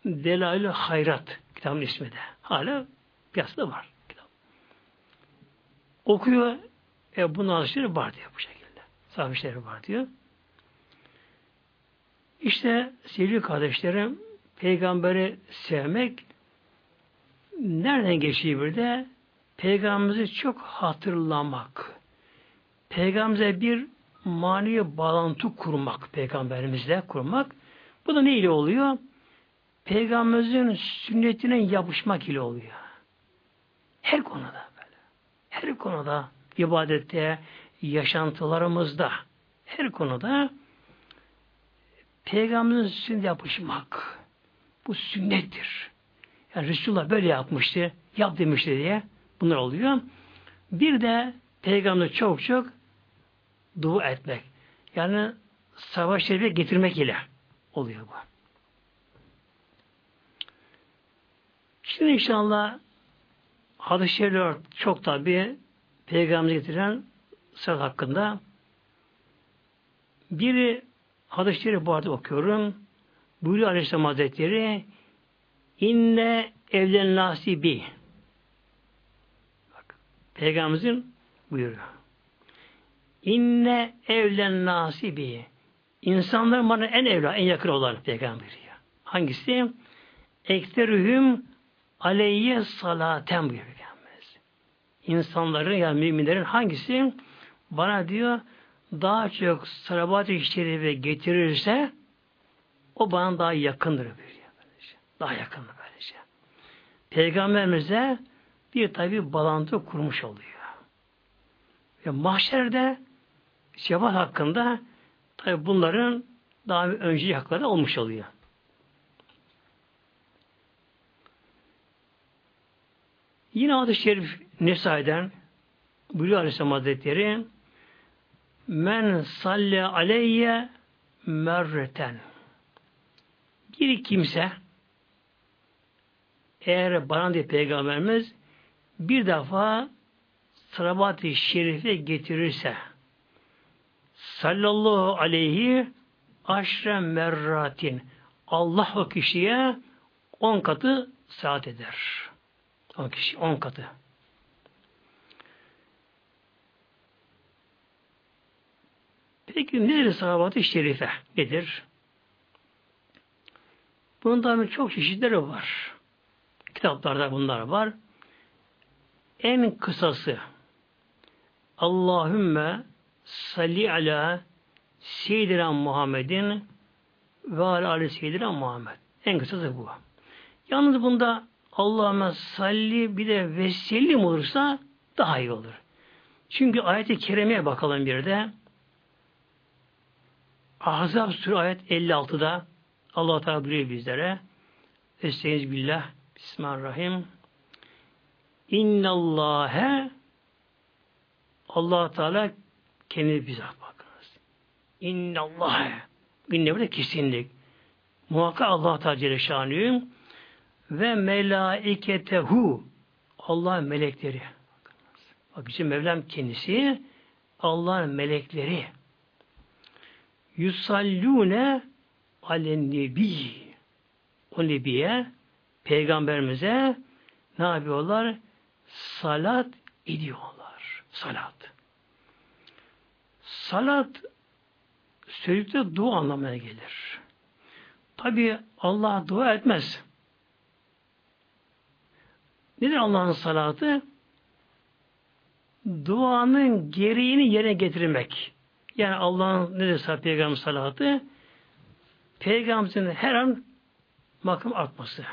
Delail Hayrat kitabın ismi de. Hala piyasada var kitap. Okuyor e bunun alışları var diyor bu şekilde. Sahabe var diyor. İşte sevgili kardeşlerim peygamberi sevmek nereden geçiyor bir de? Peygamberimizi çok hatırlamak. Peygamberimize bir manevi bağlantı kurmak, peygamberimizle kurmak. Bu da ne ile oluyor? Peygamberimizin sünnetine yapışmak ile oluyor. Her konuda böyle. Her konuda, ibadette, yaşantılarımızda, her konuda Peygamberimizin sünnetine yapışmak. Bu sünnettir. Yani Resulullah böyle yapmıştı, yap demişti diye bunlar oluyor. Bir de Peygamber çok çok dua etmek. Yani savaş şerife getirmek ile oluyor bu. Şimdi inşallah hadis-i şerifler çok tabi Peygamber getiren sırat hakkında biri hadis-i şerif bu arada okuyorum. Buyuruyor Aleyhisselam Hazretleri İnne evlen nasibi. Bak, Peygamberimizin buyuruyor. İnne evlen nasibi. İnsanlar bana en evla, en yakın olan peygamberi. Hangisi? Ekterühüm aleyye salaten buyuruyor Peygamberimiz. İnsanların yani müminlerin hangisi bana diyor daha çok salavat-ı şerife getirirse o bana daha yakındır buyuruyor. Daha yakın böylece. Peygamberimize bir tabi bağlantı kurmuş oluyor. Ve mahşerde şefaat hakkında tabi bunların daha önce hakları olmuş oluyor. Yine adı şerif Nesai'den buyuruyor Aleyhisselam Hazretleri Men salle aleyye merreten bir kimse eğer bana diye peygamberimiz bir defa salavat-ı şerife getirirse sallallahu aleyhi aşre merratin Allah o kişiye on katı saat eder. O kişi on katı. Peki nedir salavat-ı şerife? Nedir? Bunun tabi çok çeşitleri var. Kitaplarda bunlar var. En kısası Allahümme salli ala seyyidina Muhammedin ve ala seyyidina Muhammed. En kısası bu. Yalnız bunda Allahümme salli bir de vesellim olursa daha iyi olur. Çünkü ayet-i kerimeye bakalım bir de. Ahzab Suresi ayet 56'da Allah Teala buyuruyor bizlere. Estaiz billah Bismillahirrahmanirrahim. İnnallâhe allah Teala kendi bizzat bakınız. İnnallâhe inne burada kesinlik. Muhakkak Allah Teala Celle ve melaiketehu Allah melekleri. Bak bizim Mevlam kendisi Allah'ın melekleri. Yusallune alen nebi. O nebiye peygamberimize ne yapıyorlar? Salat ediyorlar. Salat. Salat sözlükte dua anlamına gelir. Tabi Allah dua etmez. Nedir Allah'ın salatı? Duanın gereğini yerine getirmek. Yani Allah'ın nedir peygamber salatı? Peygamberimizin her an makam artması.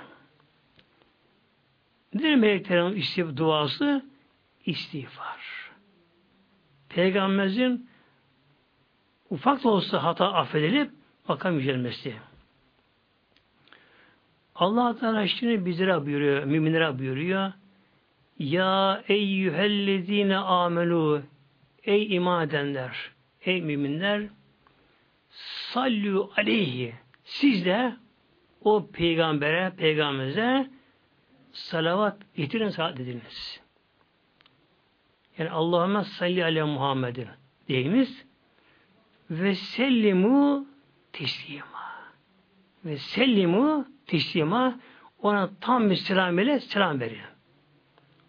Nedir meleklerin istif duası? İstiğfar. Peygamberimizin ufak da olsa hata affedilip makam yücelmesi. Allah Teala şimdi bizlere buyuruyor, müminlere buyuruyor. Ya eyyühellezine amelu Ey iman edenler, ey müminler sallu aleyhi siz de o peygambere, peygamberimize salavat getirin, salat ediniz. Yani Allahümme salli ala Muhammedin deyimiz ve sellimu teslima. Ve sellimu teslima ona tam bir selam ile selam verin.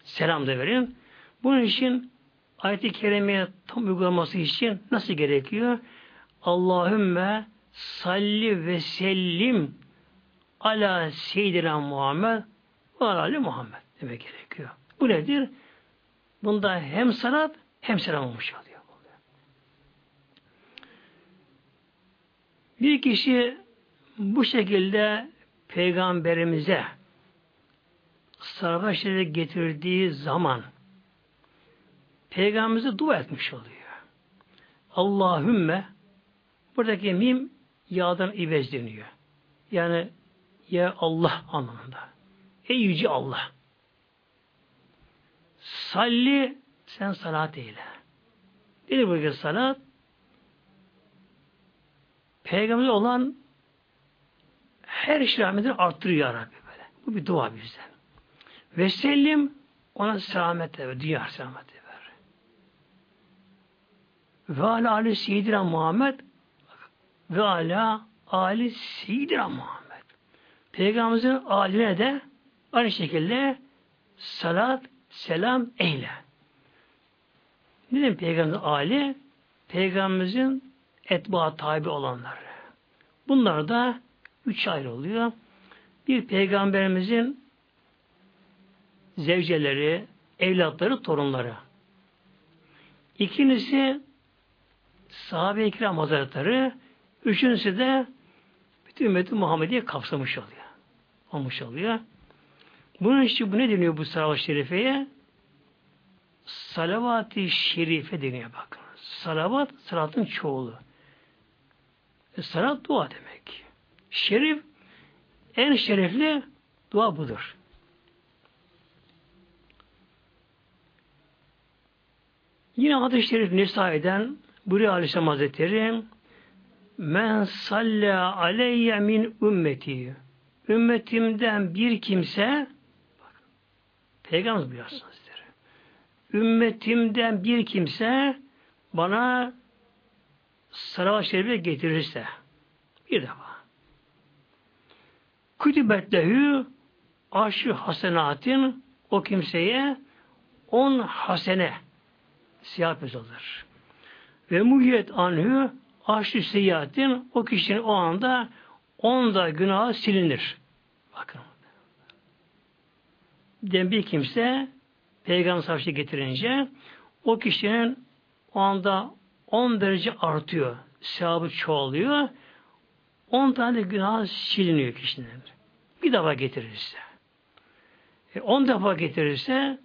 Selam da verin. Bunun için ayet-i kerimeye tam uygulaması için nasıl gerekiyor? Allahümme salli ve sellim ala seyyidina Muhammed ve ala Muhammed demek gerekiyor. Bu nedir? Bunda hem salat hem selam olmuş oluyor. Bir kişi bu şekilde peygamberimize sarfa getirdiği zaman peygamberimize dua etmiş oluyor. Allahümme buradaki mim yağdan ibez deniyor. Yani ya Allah anlamında. Ey yüce Allah. Salli sen salat eyle. Nedir bu salat? Peygamber olan her şey rahmetini arttırıyor ya Rabbi böyle. Bu bir dua bizden. Ve sellim ona selamet ver. Dünya selamet ver. Ve ala ali seyyidina Muhammed ve ala ali seyyidina Muhammed. Peygamberimizin aline de aynı şekilde salat, selam eyle. Ne demek Peygamberimizin ali? Peygamberimizin etba tabi olanlar. Bunlar da üç ayrı oluyor. Bir peygamberimizin zevceleri, evlatları, torunları. İkincisi sahabe-i kiram hazretleri. Üçüncüsü de bütün ümmeti Muhammediye kapsamış oluyor. Olmuş oluyor. Bunun için bu ne deniyor bu salavat-ı şerifeye? Salavat-ı şerife deniyor bakın. Salavat, salatın çoğulu. E, salat dua demek. Şerif, en şerefli dua budur. Yine hadis-i şerif Nisai'den Buri Aleyhisselam Hazretleri Men salla aleyye min ümmeti ümmetimden bir kimse bak, Peygamber buyuruyorsun Hazretleri ümmetimden bir kimse bana salavat şerife getirirse bir defa kütübet lehü aşı hasenatin o kimseye on hasene siyah yazılır. Ve muhiyet anhü aşı seyyahatin o kişinin o anda onda günahı silinir. Bakın. Den bir kimse Peygamber savaşı getirince o kişinin o anda 10 derece artıyor. Sevabı çoğalıyor. 10 tane günah siliniyor kişinin. Bir defa getirirse. 10 e, defa getirirse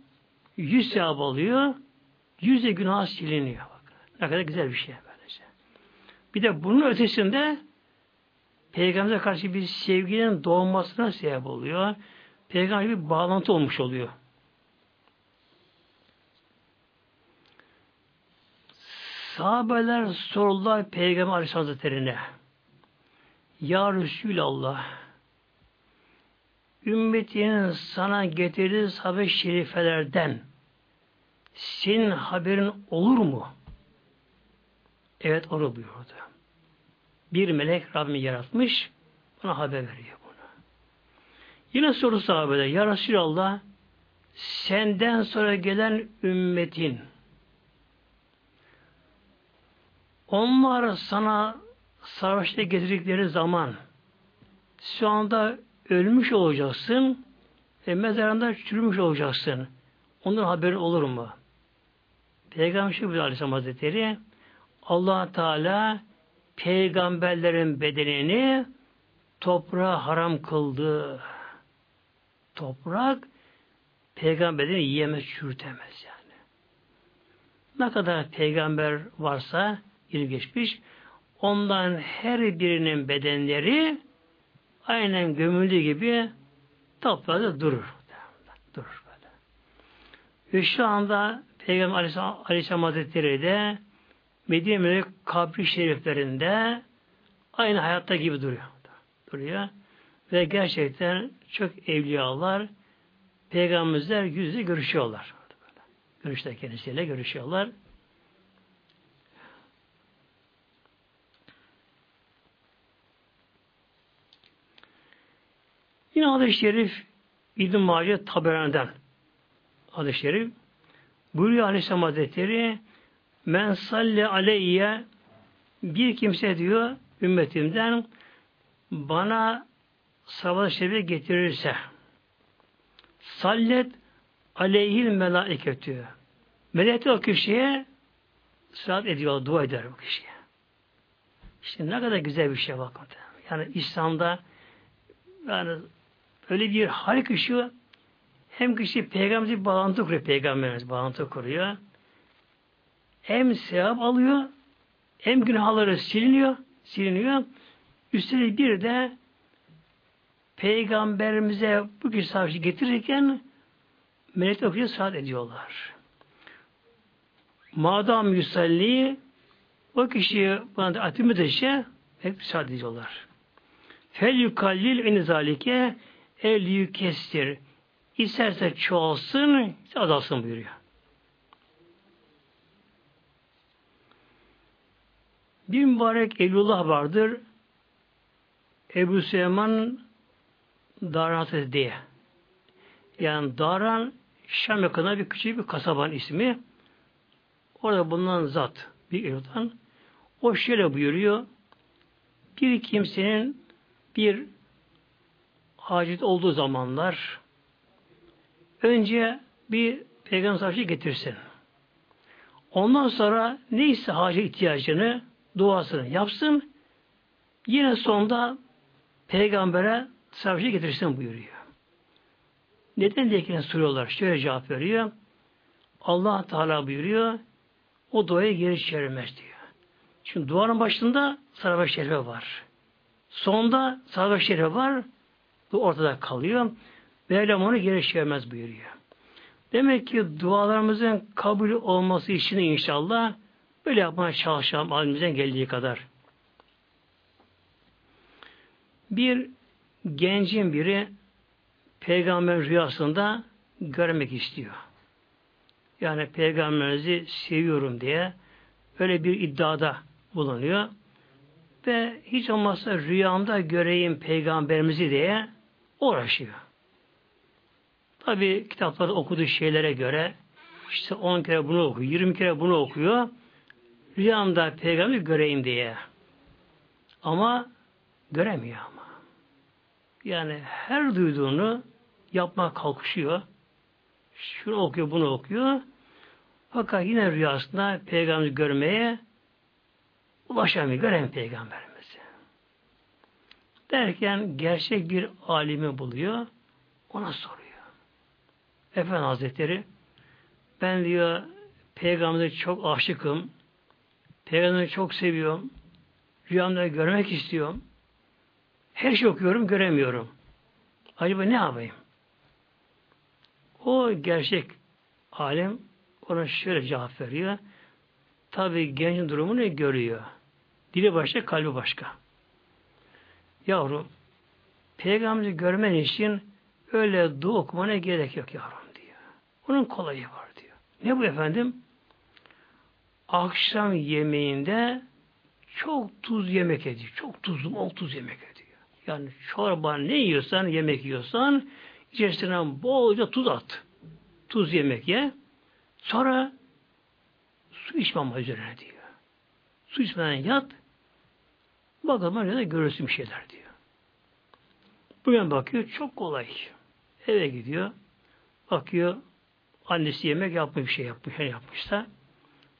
100 sevap alıyor. 100 de günah siliniyor. Bakın. Ne kadar güzel bir şey böylece. Bir de bunun ötesinde Peygamber'e karşı bir sevginin doğmasına sebep oluyor. Peygamber bir bağlantı olmuş oluyor. Sahabeler sordular Peygamber Aleyhisselam Hazretleri'ne. Ya Resulallah ümmetinin sana getirdiği sahabe şerifelerden senin haberin olur mu? Evet onu buyurdu. Bir melek Rabbimi yaratmış bana haber veriyor bunu. Yine soru sahabede Ya Resulallah senden sonra gelen ümmetin Onlar sana savaşta getirdikleri zaman şu anda ölmüş olacaksın ve mezarında çürümüş olacaksın. Ondan haberin olur mu? Peygamber Şüphü Aleyhisselam Hazretleri allah Teala peygamberlerin bedenini toprağa haram kıldı. Toprak peygamberini yiyemez, çürütemez yani. Ne kadar peygamber varsa yıl geçmiş. Ondan her birinin bedenleri aynen gömüldüğü gibi toprağa durur. Durur böyle. Ve şu anda Peygamber Aleyhisselam, Aleyhisselam Hazretleri de Medine'nin kabri şeriflerinde aynı hayatta gibi duruyor. Duruyor. Ve gerçekten çok evliyalar peygamberler yüzle görüşüyorlar. Görüşte kendisiyle görüşüyorlar. Yine hadis-i şerif İbn-i Mace Taberani'den hadis-i şerif buyuruyor Aleyhisselam Hazretleri men salli aleyye bir kimse diyor ümmetimden bana savat şerife getirirse sallet aleyhil melaiket diyor. O kişiye saat ediyor, dua eder o kişiye. İşte ne kadar güzel bir şey bakın. Yani İslam'da yani öyle bir hal ki şu hem kişi peygamberimiz bağlantı kuruyor, peygamberimiz bağlantı kuruyor. Hem sevap alıyor, hem günahları siliniyor, siliniyor. Üstelik bir de peygamberimize bu kişi savaşı getirirken melekler okuyucu saat ediyorlar. Madam yusalli o kişiyi bana atı müddeşe hep saat ediyorlar. Fel yukallil en zalike el yükestir. İsterse çoğalsın, azalsın buyuruyor. Bir mübarek Eylullah vardır. Ebu Süleyman Daran diye. Yani Daran Şam yakında bir küçük bir kasabanın ismi. Orada bulunan zat bir Eylullah. O şöyle buyuruyor. Bir kimsenin bir hacet olduğu zamanlar önce bir peygamber savaşı getirsin. Ondan sonra neyse hacet ihtiyacını duasını yapsın. Yine sonunda peygambere savaşı getirsin buyuruyor. Neden diye soruyorlar. Şöyle cevap veriyor. Allah Teala buyuruyor. O duayı geri çevirmez diyor. Çünkü duanın başında sarabak şerife var. Sonunda sarabak şerife var. Bu ortada kalıyor. Mevlam onu geri çevirmez buyuruyor. Demek ki dualarımızın kabul olması için inşallah böyle yapmaya çalışalım halimizden geldiği kadar. Bir gencin biri peygamber rüyasında görmek istiyor. Yani peygamberimizi seviyorum diye öyle bir iddiada bulunuyor. Ve hiç olmazsa rüyamda göreyim peygamberimizi diye uğraşıyor. Tabi kitaplarda okuduğu şeylere göre işte 10 kere bunu okuyor, 20 kere bunu okuyor. Rüyamda peygamberi göreyim diye. Ama göremiyor ama. Yani her duyduğunu yapmak kalkışıyor. Şunu okuyor, bunu okuyor. Fakat yine rüyasında peygamberi görmeye ulaşamıyor. Göremiyor peygamberimizi. Derken gerçek bir alimi buluyor. Ona soruyor. Efendi Hazretleri ben diyor peygamberi çok aşıkım. Peygamberi çok seviyorum. Rüyamda görmek istiyorum. Her şey okuyorum, göremiyorum. Acaba ne yapayım? O gerçek alem ona şöyle cevap veriyor. Tabi gencin durumunu görüyor. Dili başka, kalbi başka. Yavrum, peygamberi görmen için öyle dua okumana gerek yok yavrum diyor. Onun kolayı var diyor. Ne bu efendim? Akşam yemeğinde çok tuz yemek ediyor. Çok tuzlu, ol tuz yemek ediyor. Yani çorba ne yiyorsan, yemek yiyorsan içerisine bolca tuz at. Tuz yemek ye. Sonra su içmem üzerine diyor. Su içmeden yat. Bakalım de görürsün bir şeyler diyor. Bugün bakıyor çok kolay. Eve gidiyor. Bakıyor annesi yemek yapmış bir şey yapmış. Yani yapmışsa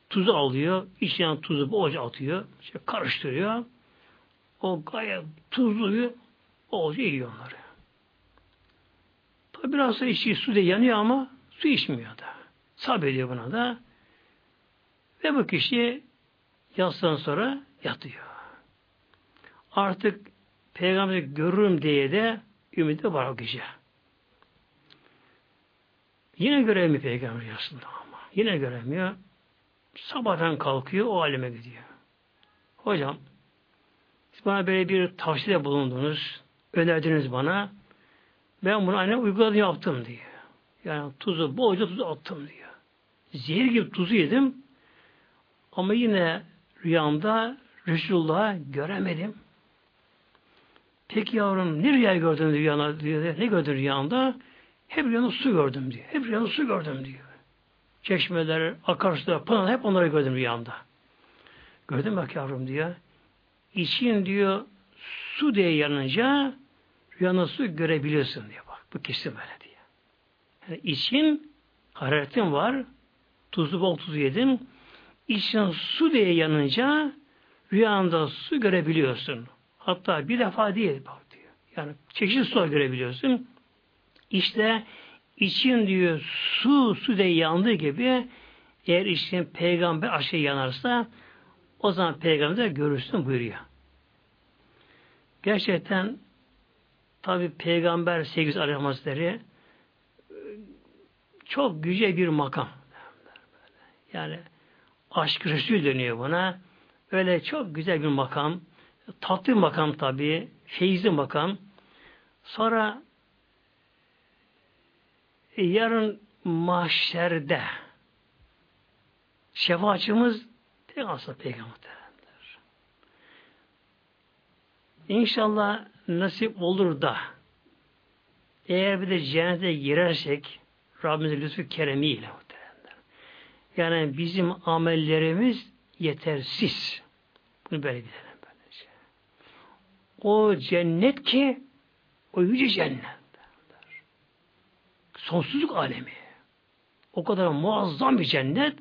tuzu alıyor. içinden tuzu bolca atıyor. İşte karıştırıyor. O gayet tuzluyu bolca yiyor onları. Tabi biraz sonra içi su da yanıyor ama su içmiyor da. Sabrediyor buna da. Ve bu kişi yastan sonra yatıyor. Artık Peygamberi görürüm diye de ümidi var o. Yine göremiyor peygamber aslında ama. Yine göremiyor. Sabahtan kalkıyor o aleme gidiyor. Hocam siz bana böyle bir tavsiyede bulundunuz. Önerdiniz bana. Ben bunu aynen uyguladım yaptım diyor. Yani tuzu, bolca tuzu attım diyor. Zehir gibi tuzu yedim. Ama yine rüyamda Resulullah'ı göremedim. Peki yavrum ne rüya gördün rüyana diyor. Ne gördün rüyanda? Hep rüyanda su gördüm diyor. Hep rüyanda su gördüm diyor. Çeşmeler, akarsular, pınar hep onları gördüm rüyamda. Gördün bak yavrum diyor. İçin diyor su diye yanınca rüyanda su görebiliyorsun diyor bak. Bu kesin böyle diyor. Yani için hararetin var. Tuzlu bol tuzu yedin. İçin su diye yanınca rüyanda su görebiliyorsun. Hatta bir defa değil bak diyor. Yani çeşitli su görebiliyorsun. İşte için diyor su su diye yandığı gibi eğer için peygamber aşağı yanarsa o zaman peygamber görürsün buyuruyor. Gerçekten tabi peygamber sevgisi Aleyhisselatü çok güzel bir makam. Yani aşk Resul deniyor buna. Öyle çok güzel bir makam. Tatlı makam tabi. Feyizli makam. Sonra e, yarın mahşerde şefaatçimiz tek asla peygamberdir. İnşallah nasip olur da eğer bir de cennete girersek Rabbimizin lütfu keremiyle yani bizim amellerimiz yetersiz. Bunu böyle bilelim. O cennet ki o yüce cennet. Sonsuzluk alemi. O kadar muazzam bir cennet.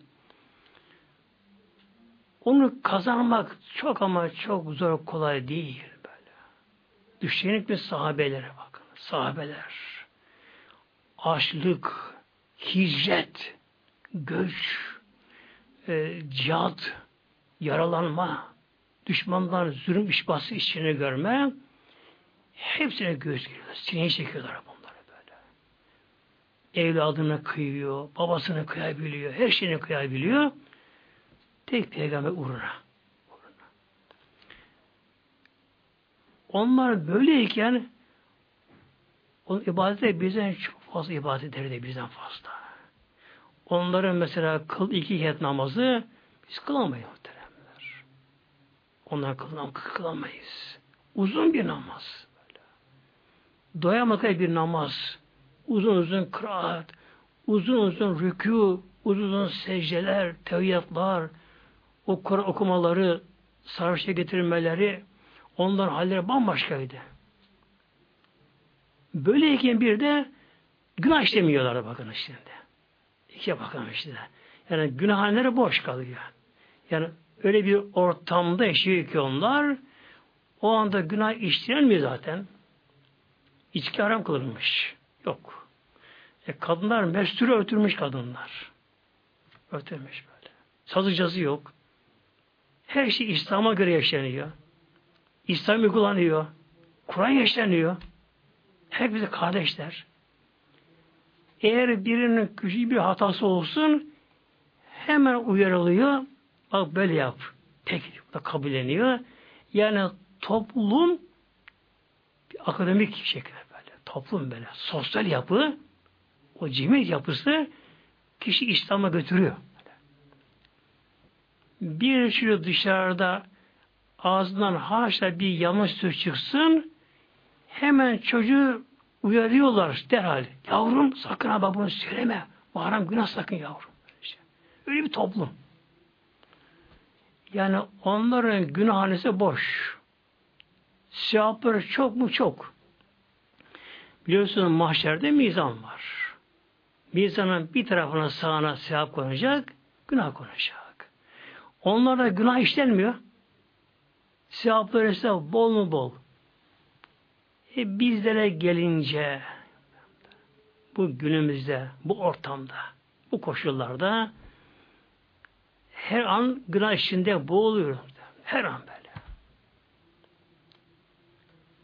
Onu kazanmak çok ama çok zor kolay değil böyle. Düşünün bir sahabelere bakın. Sahabeler. Açlık, hicret, göç, e, cihat, yaralanma, düşmanlar zulüm işbası içine görme, hepsine göz giriyorlar. Sineye çekiyorlar bunları böyle. Evladına kıyıyor, babasını kıyabiliyor, her şeyini kıyabiliyor. Tek peygamber uğruna. uğruna. Onlar böyleyken onun ibadeti bizden çok fazla ibadet eder bizden fazla. Onların mesela kıl iki hiyet namazı biz kılamayız. Onlar kılam, kılamayız. Uzun bir namaz. Doyamadık bir namaz. Uzun uzun kıraat, uzun uzun rükû, uzun uzun secdeler, tevhiyatlar, okur, okumaları, sarhoşa getirmeleri, onların halleri bambaşkaydı. Böyleyken bir de günah işlemiyorlar bakın şimdi. İkiye bakalım işte. Yani günahhanları boş kalıyor. Yani öyle bir ortamda yaşıyor ki onlar o anda günah işlenmiyor zaten. İçki haram kılınmış. Yok. E kadınlar mestürü örtülmüş kadınlar. Örtülmüş böyle. Sazıcası yok. Her şey İslam'a göre yaşanıyor. İslam uygulanıyor. Kur'an yaşanıyor. Hepsi kardeşler. Eğer birinin küçük bir hatası olsun hemen uyarılıyor. Bak böyle yap. Peki da kabulleniyor. Yani toplum akademik şekilde böyle. Toplum böyle. Sosyal yapı o cemiyet yapısı kişi İslam'a götürüyor. Bir sürü dışarıda ağzından haşa bir yanlış söz çıksın hemen çocuğu uyarıyorlar derhal. Yavrum sakın ha bunu söyleme. Bu haram günah sakın yavrum. Öyle bir toplum. Yani onların günahhanesi boş. Sevapları çok mu çok. Biliyorsunuz mahşerde mizan var. Mizanın bir tarafına sağına sevap konacak, günah konacak. Onlarda günah işlenmiyor. Sevapları ise bol mu bol. E bizlere gelince bu günümüzde, bu ortamda, bu koşullarda her an günah içinde boğuluyoruz. Her an böyle.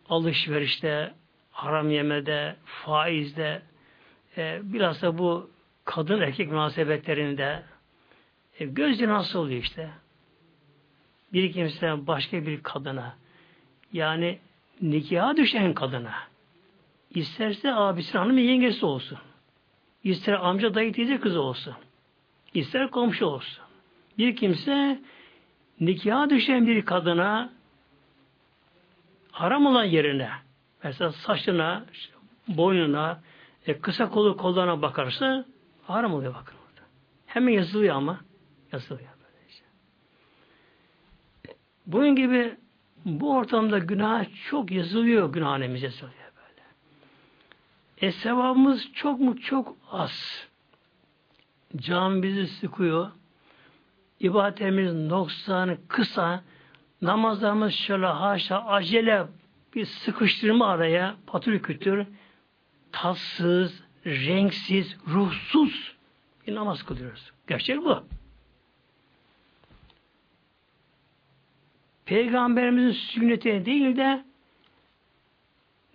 alışverişte, haram yemede, faizde, e, bilhassa bu kadın erkek münasebetlerinde e, gözce nasıl oluyor işte? Bir kimse başka bir kadına yani nikaha düşen kadına isterse abisi hanım yengesi olsun. ister amca dayı teyze kızı olsun. ister komşu olsun. Bir kimse nikaha düşen bir kadına haram olan yerine mesela saçına, boynuna, e, kısa kolu kollarına bakarsa haram oluyor bakın orada. Hemen yazılıyor ama. Yazılıyor. Böylece. Bunun gibi bu ortamda günah çok yazılıyor günahımız yazılıyor böyle. E sevabımız çok mu? Çok az. Can bizi sıkıyor. İbadetimiz noksan, kısa. Namazlarımız şöyle haşa acele bir sıkıştırma araya patır kütür tatsız, renksiz, ruhsuz bir namaz kılıyoruz. Gerçek bu. Peygamberimizin sünnetine değil de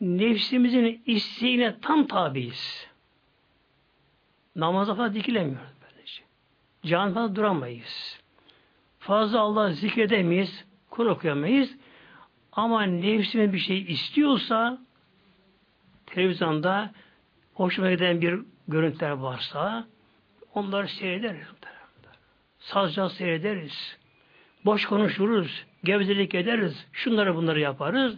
nefsimizin isteğine tam tabiiz. Namaza fazla dikilemiyoruz böylece. Can fazla duramayız. Fazla Allah zikredemeyiz, Kur okuyamayız. Ama nefsimiz bir şey istiyorsa televizyonda hoşuma giden bir görüntüler varsa onları seyrederiz. Sazca seyrederiz. Boş konuşuruz. Gevezelik ederiz. Şunları bunları yaparız.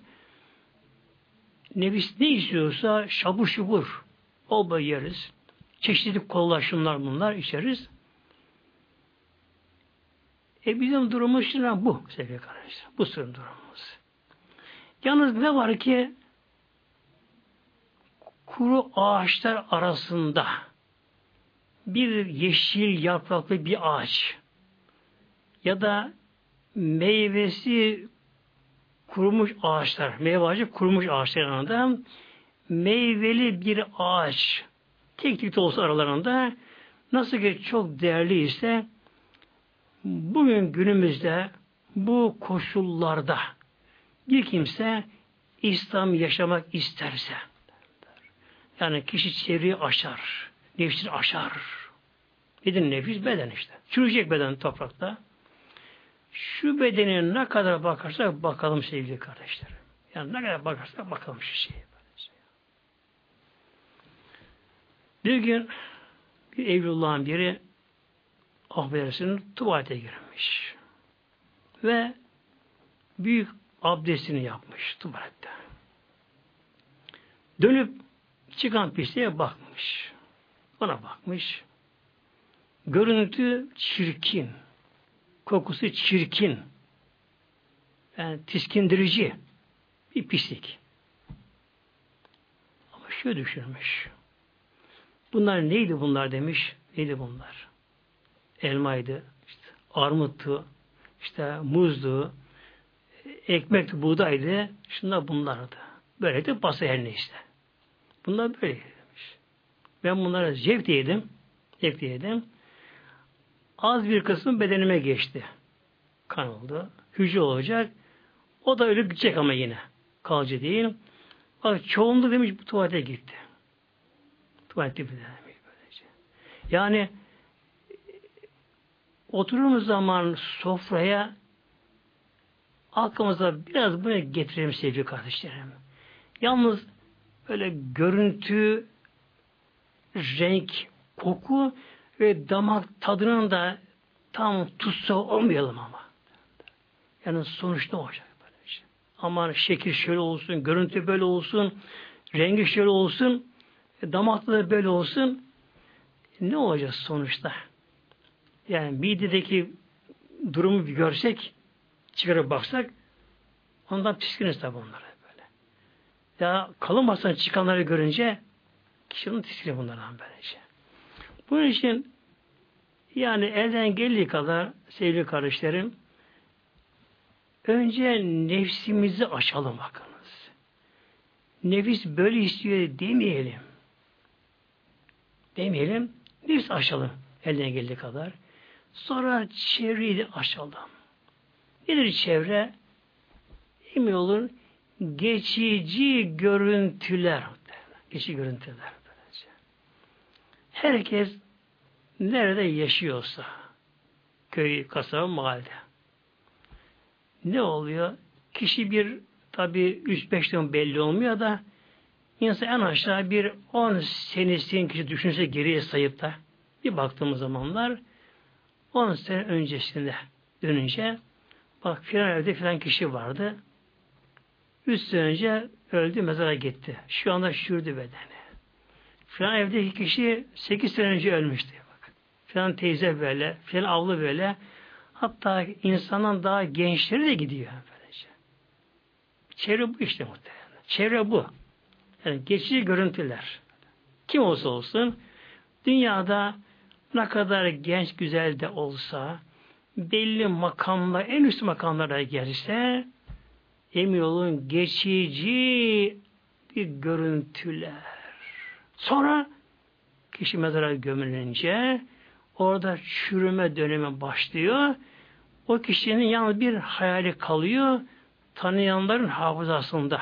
Nefis ne istiyorsa şabur şubur olba yeriz. Çeşitli kollar şunlar bunlar içeriz. E bizim durumumuz şimdi bu sevgili kardeşler. Bu sırrın durumumuz. Yalnız ne var ki kuru ağaçlar arasında bir yeşil yapraklı bir ağaç ya da meyvesi kurumuş ağaçlar, meyve ağacı kurumuş ağaçlar yanında meyveli bir ağaç tek tek olsa aralarında nasıl ki çok değerli ise bugün günümüzde bu koşullarda bir kimse İslam yaşamak isterse yani kişi çevreyi aşar. Nefsini aşar. Nedir nefis? Beden işte. Çürüyecek beden toprakta. Şu bedene ne kadar bakarsak bakalım sevgili kardeşlerim. Yani ne kadar bakarsak bakalım şu şeye. Bir gün bir Evlullah'ın biri Ahberesinin tuvalete girmiş. Ve büyük abdestini yapmış tuvalette. Dönüp Çıkan pisliğe bakmış. Ona bakmış. Görüntü çirkin. Kokusu çirkin. Yani tiskindirici bir pislik. Ama şöyle düşünmüş. Bunlar neydi bunlar demiş. Neydi bunlar? Elmaydı, işte armuttu, işte muzdu, ekmekti, buğdaydı. Şunlar bunlardı. Böyle de basa her neyse. Bunlar böyle. Ben bunlara zevk yedim. Zevk yedim. Az bir kısmı bedenime geçti. Kan oldu. Hücre olacak. O da ölüp gidecek ama yine. Kalıcı değil. Bak çoğunluk demiş bu tuvalete gitti. Tuvalete gitti demiş böylece. Yani oturduğumuz zaman sofraya aklımıza biraz bunu getirelim sevgili kardeşlerim. Yalnız böyle görüntü, renk, koku ve damak tadının da tam tutsa olmayalım ama. Yani sonuçta olacak böyle şey. Ama şekil şöyle olsun, görüntü böyle olsun, rengi şöyle olsun, damak da böyle olsun. Ne olacak sonuçta? Yani midedeki durumu bir görsek, çıkarıp baksak, ondan piskiniz tabi onlara ya kalın basına çıkanları görünce kişinin tiskili bunlardan böylece. Bunun için yani elden geldiği kadar sevgili kardeşlerim önce nefsimizi açalım bakınız. Nefis böyle istiyor demeyelim. Demeyelim. Nefis açalım elden geldiği kadar. Sonra çevreyi de açalım. Nedir çevre? Emin olun geçici görüntüler. Geçici görüntüler. Herkes nerede yaşıyorsa köy, kasaba, mahalle. Ne oluyor? Kişi bir tabi 3-5 yıl belli olmuyor da insan en aşağı bir 10 senesinin kişi düşünse geriye sayıp da bir baktığımız zamanlar 10 sene öncesinde dönünce bak filan evde filan kişi vardı. 3 sene önce öldü mezara gitti. Şu anda şürdü bedeni. Filan evdeki kişi 8 sene önce ölmüştü. Bak. Filan teyze böyle, filan avlu böyle. Hatta insanın daha gençleri de gidiyor. Böylece. Çevre bu işte muhtemelen. Çevre bu. Yani geçici görüntüler. Kim olsa olsun dünyada ne kadar genç güzel de olsa belli makamla en üst makamlara gelse emin olun geçici bir görüntüler. Sonra kişi mezara gömülünce orada çürüme dönemi başlıyor. O kişinin yalnız bir hayali kalıyor tanıyanların hafızasında.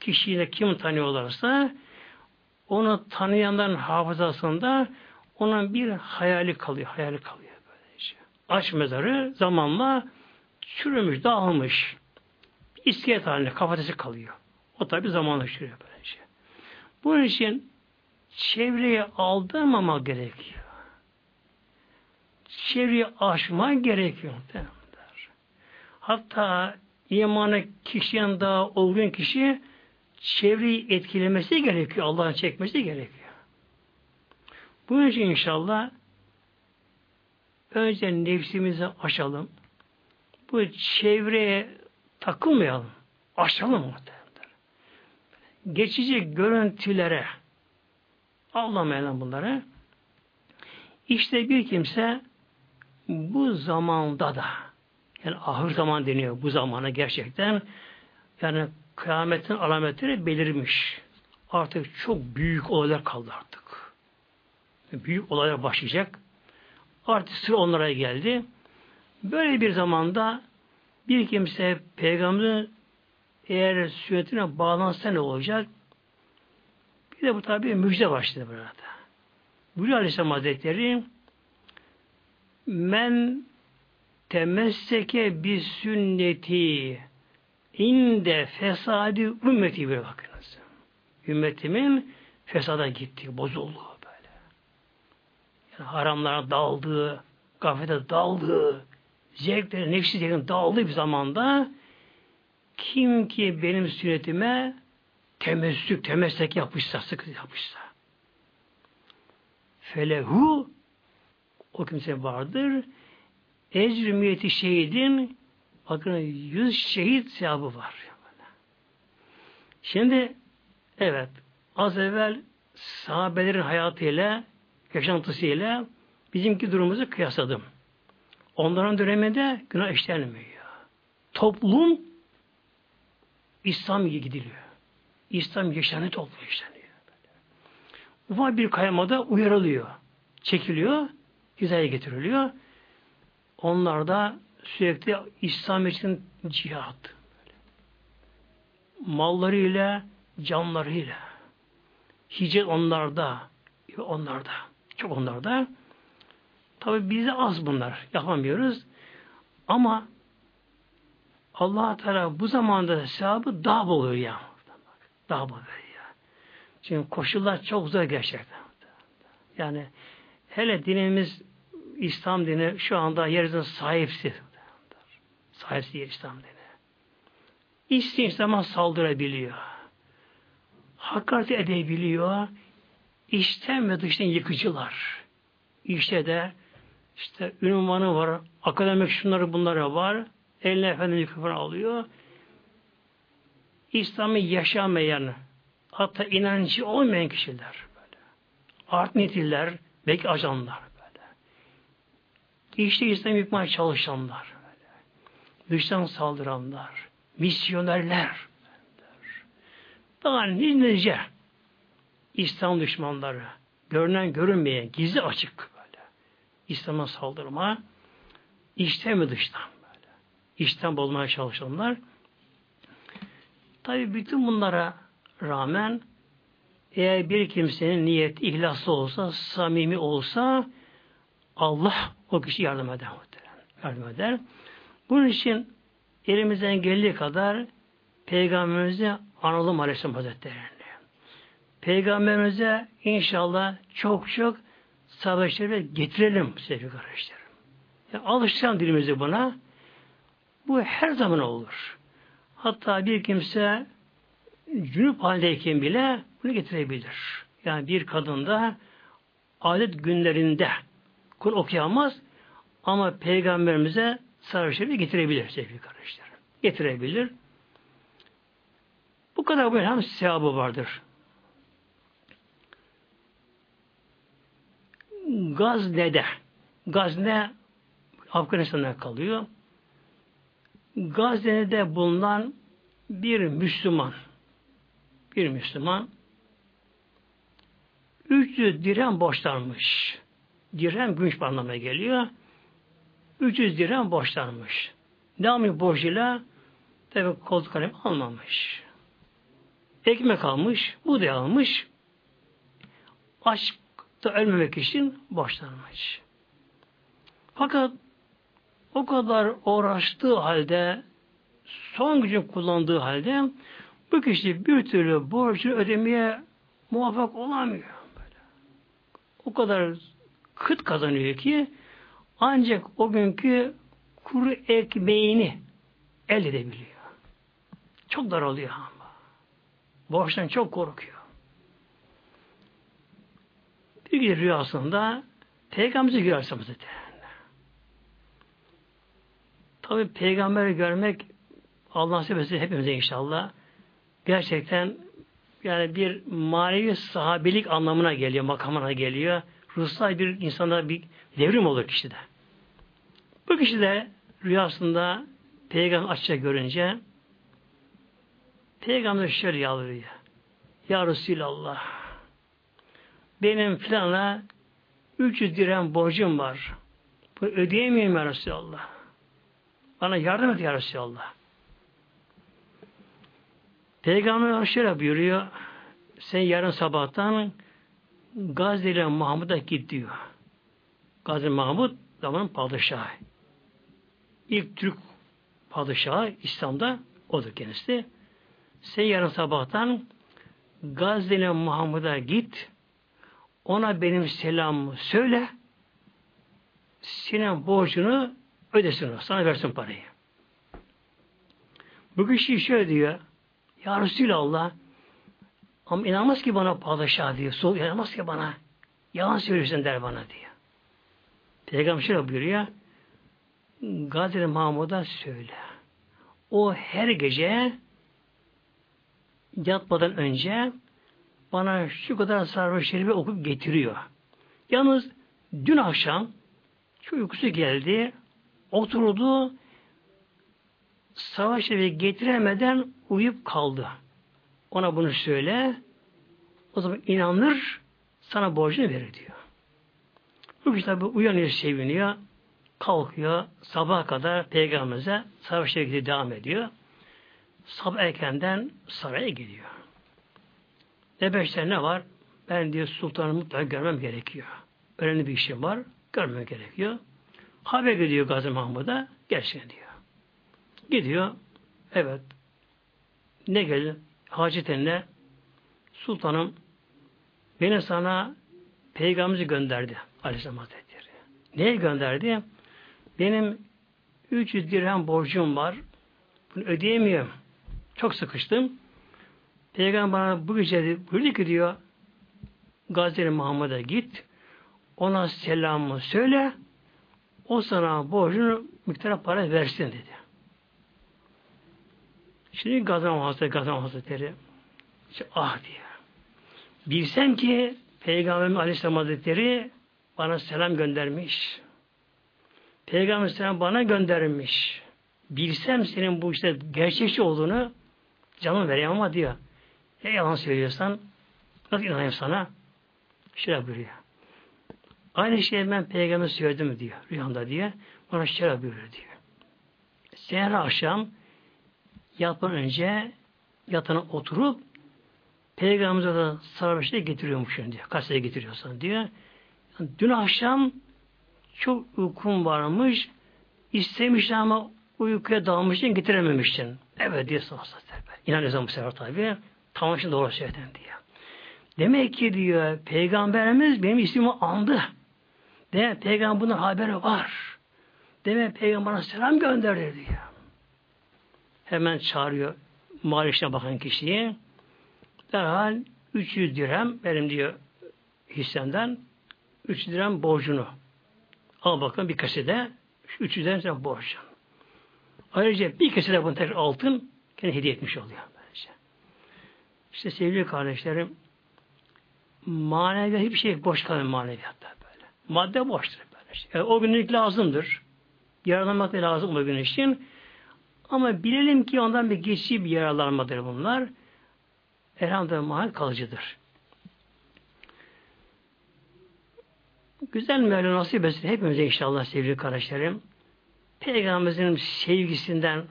Kişiyle kim tanıyorlarsa onu tanıyanların hafızasında onun bir hayali kalıyor. Hayali kalıyor böylece. Aç mezarı zamanla çürümüş, dağılmış. İskelet halinde kafatesi kalıyor. O tabi zamanla çürüyor böylece. Bunun için çevreye aldırmama gerekiyor. Çevreyi aşma gerekiyor. Hatta imanı kişinin daha olgun kişi çevreyi etkilemesi gerekiyor. Allah'ın çekmesi gerekiyor. Bunun için inşallah önce nefsimizi aşalım. Bu çevreye takılmayalım. Aşalım muhtemelen. Geçici görüntülere Allah'mayalım bunları. İşte bir kimse bu zamanda da yani ahir zaman deniyor bu zamana gerçekten yani kıyametin alametleri belirmiş. Artık çok büyük olaylar kaldı artık. Büyük olaylar başlayacak. Artık sıra onlara geldi. Böyle bir zamanda bir kimse peygamberin eğer sünnetine bağlansa ne olacak? Bir de bu tabi müjde başladı burada. Buyuruyor Aleyhisselam Hazretleri men temesseke bir sünneti inde fesadi ümmeti bir bakınız. Ümmetimin fesada gitti, bozuldu haramlara daldı, gaflete daldı, zevkleri, nefsi zevkleri daldığı bir zamanda kim ki benim sünnetime temessük, temessek yapışsa, sıkı yapışsa felehu o kimse vardır ecrimiyeti şehidin bakın yüz şehit sevabı var. Şimdi evet az evvel sahabelerin hayatıyla yaşantısıyla bizimki durumumuzu kıyasladım. Onların döneminde günah işlenmiyor. Toplum İslam gidiliyor. İslam yaşanı toplum işleniyor. Ufak bir kaymada uyarılıyor. Çekiliyor. Hizaya getiriliyor. Onlar da sürekli İslam için cihat. Mallarıyla, canlarıyla. Hicret onlarda. Onlarda. Çok onlarda. Tabi bize az bunlar. Yapamıyoruz. Ama allah Teala bu zamanda sevabı daha bol ya. Daha bol veriyor. Çünkü koşullar çok zor gerçekten. Yani hele dinimiz İslam dini şu anda yeryüzünde sahipsiz. Sahipsiz İslam dini. İsteyen zaman saldırabiliyor. Hakaret edebiliyor. İçten ve dıştan yıkıcılar. İşte de işte ünvanı var, akademik şunları bunları var. Eline efendim mikrofon alıyor. İslam'ı yaşamayan, hatta inancı olmayan kişiler böyle. Art nitiller, belki ajanlar böyle. İşte İslam yıkmaya çalışanlar böyle. Dıştan saldıranlar, misyonerler. Daha nice İslam düşmanları, görünen görünmeyen, gizli açık böyle. İslam'a saldırma, içten mi dıştan böyle. İçten bozmaya çalışanlar. Tabi bütün bunlara rağmen eğer bir kimsenin niyet ihlaslı olsa, samimi olsa Allah o kişi yardım eder. Yardım eder. Bunun için elimizden geldiği kadar Peygamberimize analım Aleyhisselam Hazretleri'ni. Peygamberimize inşallah çok çok savaşları getirelim sevgili kardeşlerim. Yani alışacağım dilimizi buna. Bu her zaman olur. Hatta bir kimse cünüp haldeyken bile bunu getirebilir. Yani bir kadın da adet günlerinde Kur okuyamaz ama peygamberimize sarhoşları getirebilir sevgili kardeşler. Getirebilir. Bu kadar böyle hem sevabı vardır. Gazne'de Gazne Afganistan'da kalıyor. Gazne'de bulunan bir Müslüman bir Müslüman 300 dirhem borçlanmış. Dirhem gümüş anlamına geliyor. 300 dirhem borçlanmış. Ne almış borcuyla? Tabi koltuk kalem almamış. Ekmek almış, buğday almış. Açta ölmemek için borçlanmış. Fakat o kadar uğraştığı halde son gücü kullandığı halde bu kişi bir türlü borcunu ödemeye muvaffak olamıyor. Böyle. O kadar kıt kazanıyor ki ancak o günkü kuru ekmeğini elde edebiliyor. Çok daralıyor ama. Borçtan çok korkuyor. Bir gün rüyasında Peygamberimizi görüyor. Tabi peygamberi görmek Allah nasip etsin hepimize inşallah gerçekten yani bir manevi sahabilik anlamına geliyor, makamına geliyor. Ruhsal bir insanda bir devrim olur kişide. Bu kişi de rüyasında peygamber açça görünce peygamber şöyle yalvarıyor. Ya Resulallah benim filana 300 dirhem borcum var. Bu ödeyemeyeyim ya Resulallah. Bana yardım et ya Resulallah. Peygamber şöyle buyuruyor. Sen yarın sabahtan Gazze ile Mahmud'a git diyor. Gazze Mahmud zamanın padişahı. İlk Türk padişahı İslam'da odur kendisi. Sen yarın sabahtan Gazze ile Mahmud'a git. Ona benim selamımı söyle. Senin borcunu ödesin o. Sana versin parayı. Bu kişi şöyle diyor. Ya Resulallah ama inanmaz ki bana padişah diyor. Sol inanmaz ki bana. Yalan söylüyorsun der bana diyor. Peygamber şöyle buyuruyor. Gadir Mahmud'a söyle. O her gece yatmadan önce bana şu kadar sarhoş şerifi okup getiriyor. Yalnız dün akşam şu uykusu geldi, oturdu, savaş evi getiremeden uyup kaldı. Ona bunu söyle. O zaman inanır sana borcunu verir diyor. Bu kişi tabi uyanıyor, seviniyor. Kalkıyor. Sabah kadar peygamberimize savaş evi devam ediyor. Sabah erkenden saraya gidiyor. Nebeşler ne var? Ben diyor sultanı mutlaka görmem gerekiyor. Önemli bir işim var. Görmem gerekiyor. Haber gidiyor Gazi Mahmud'a. Gerçekten diyor. Gidiyor. Evet. Ne geldi? Hacetine sultanım beni sana peygamberimizi gönderdi Aleyhisselam Hazretleri. Neye gönderdi? Benim 300 dirhem borcum var. Bunu ödeyemiyorum. Çok sıkıştım. Peygamber bana bu gece buyurdu ki diyor Gazeli Muhammed'e git. Ona selamımı söyle. O sana borcunu miktar para versin dedi. Şimdi Gazan Hazretleri, Gazan Hazretleri işte, ah diye. Bilsem ki Peygamberimiz Aleyhisselam Hazretleri bana selam göndermiş. Peygamber selam bana göndermiş. Bilsem senin bu işte gerçekçi olduğunu canım vereyim ama diyor. Ya yalan söylüyorsan nasıl inanayım sana? Şöyle buyuruyor. Aynı şeyi ben peygamber söyledim diyor. Rüyamda diye. Bana şöyle buyuruyor diyor. Seher akşam yatmadan önce yatağına oturup Peygamberimize de sarılmışta getiriyormuşsun diyor. Kaseye getiriyorsan diyor. Yani dün akşam çok uykum varmış. İstemişti ama uykuya dalmıştın getirememiştin. Evet diye sonra İnanıyorsun bu sefer tabi. Tamam şimdi doğru söyledin diyor. Demek ki diyor Peygamberimiz benim ismimi andı. Demek Peygamber bunun haberi var. Demek Peygamber selam gönderdi diyor. Hemen çağırıyor malişine bakan kişiyi. Derhal 300 dirhem benim diyor hissemden 300 dirhem borcunu. Al bakın bir kasede 300 dirhem borcun. Ayrıca bir kasede bunu tekrar altın kendi hediye etmiş oluyor. İşte sevgili kardeşlerim maneviyat hiçbir şey boş kalır maneviyatta böyle. Madde boştur böyle. Yani e, o günlük lazımdır. Yararlanmak da lazım o gün için. Ama bilelim ki ondan bir geçici bir yararlanmadır bunlar. Elhamdülillah mahal kalıcıdır. Güzel Mevla nasip etsin hepimize inşallah sevgili kardeşlerim. Peygamberimizin sevgisinden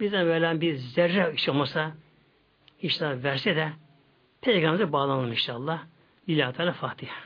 bizden verilen bir zerre iş olmasa inşallah verse de Peygamber'e bağlanalım inşallah. Lillahi Teala Fatiha.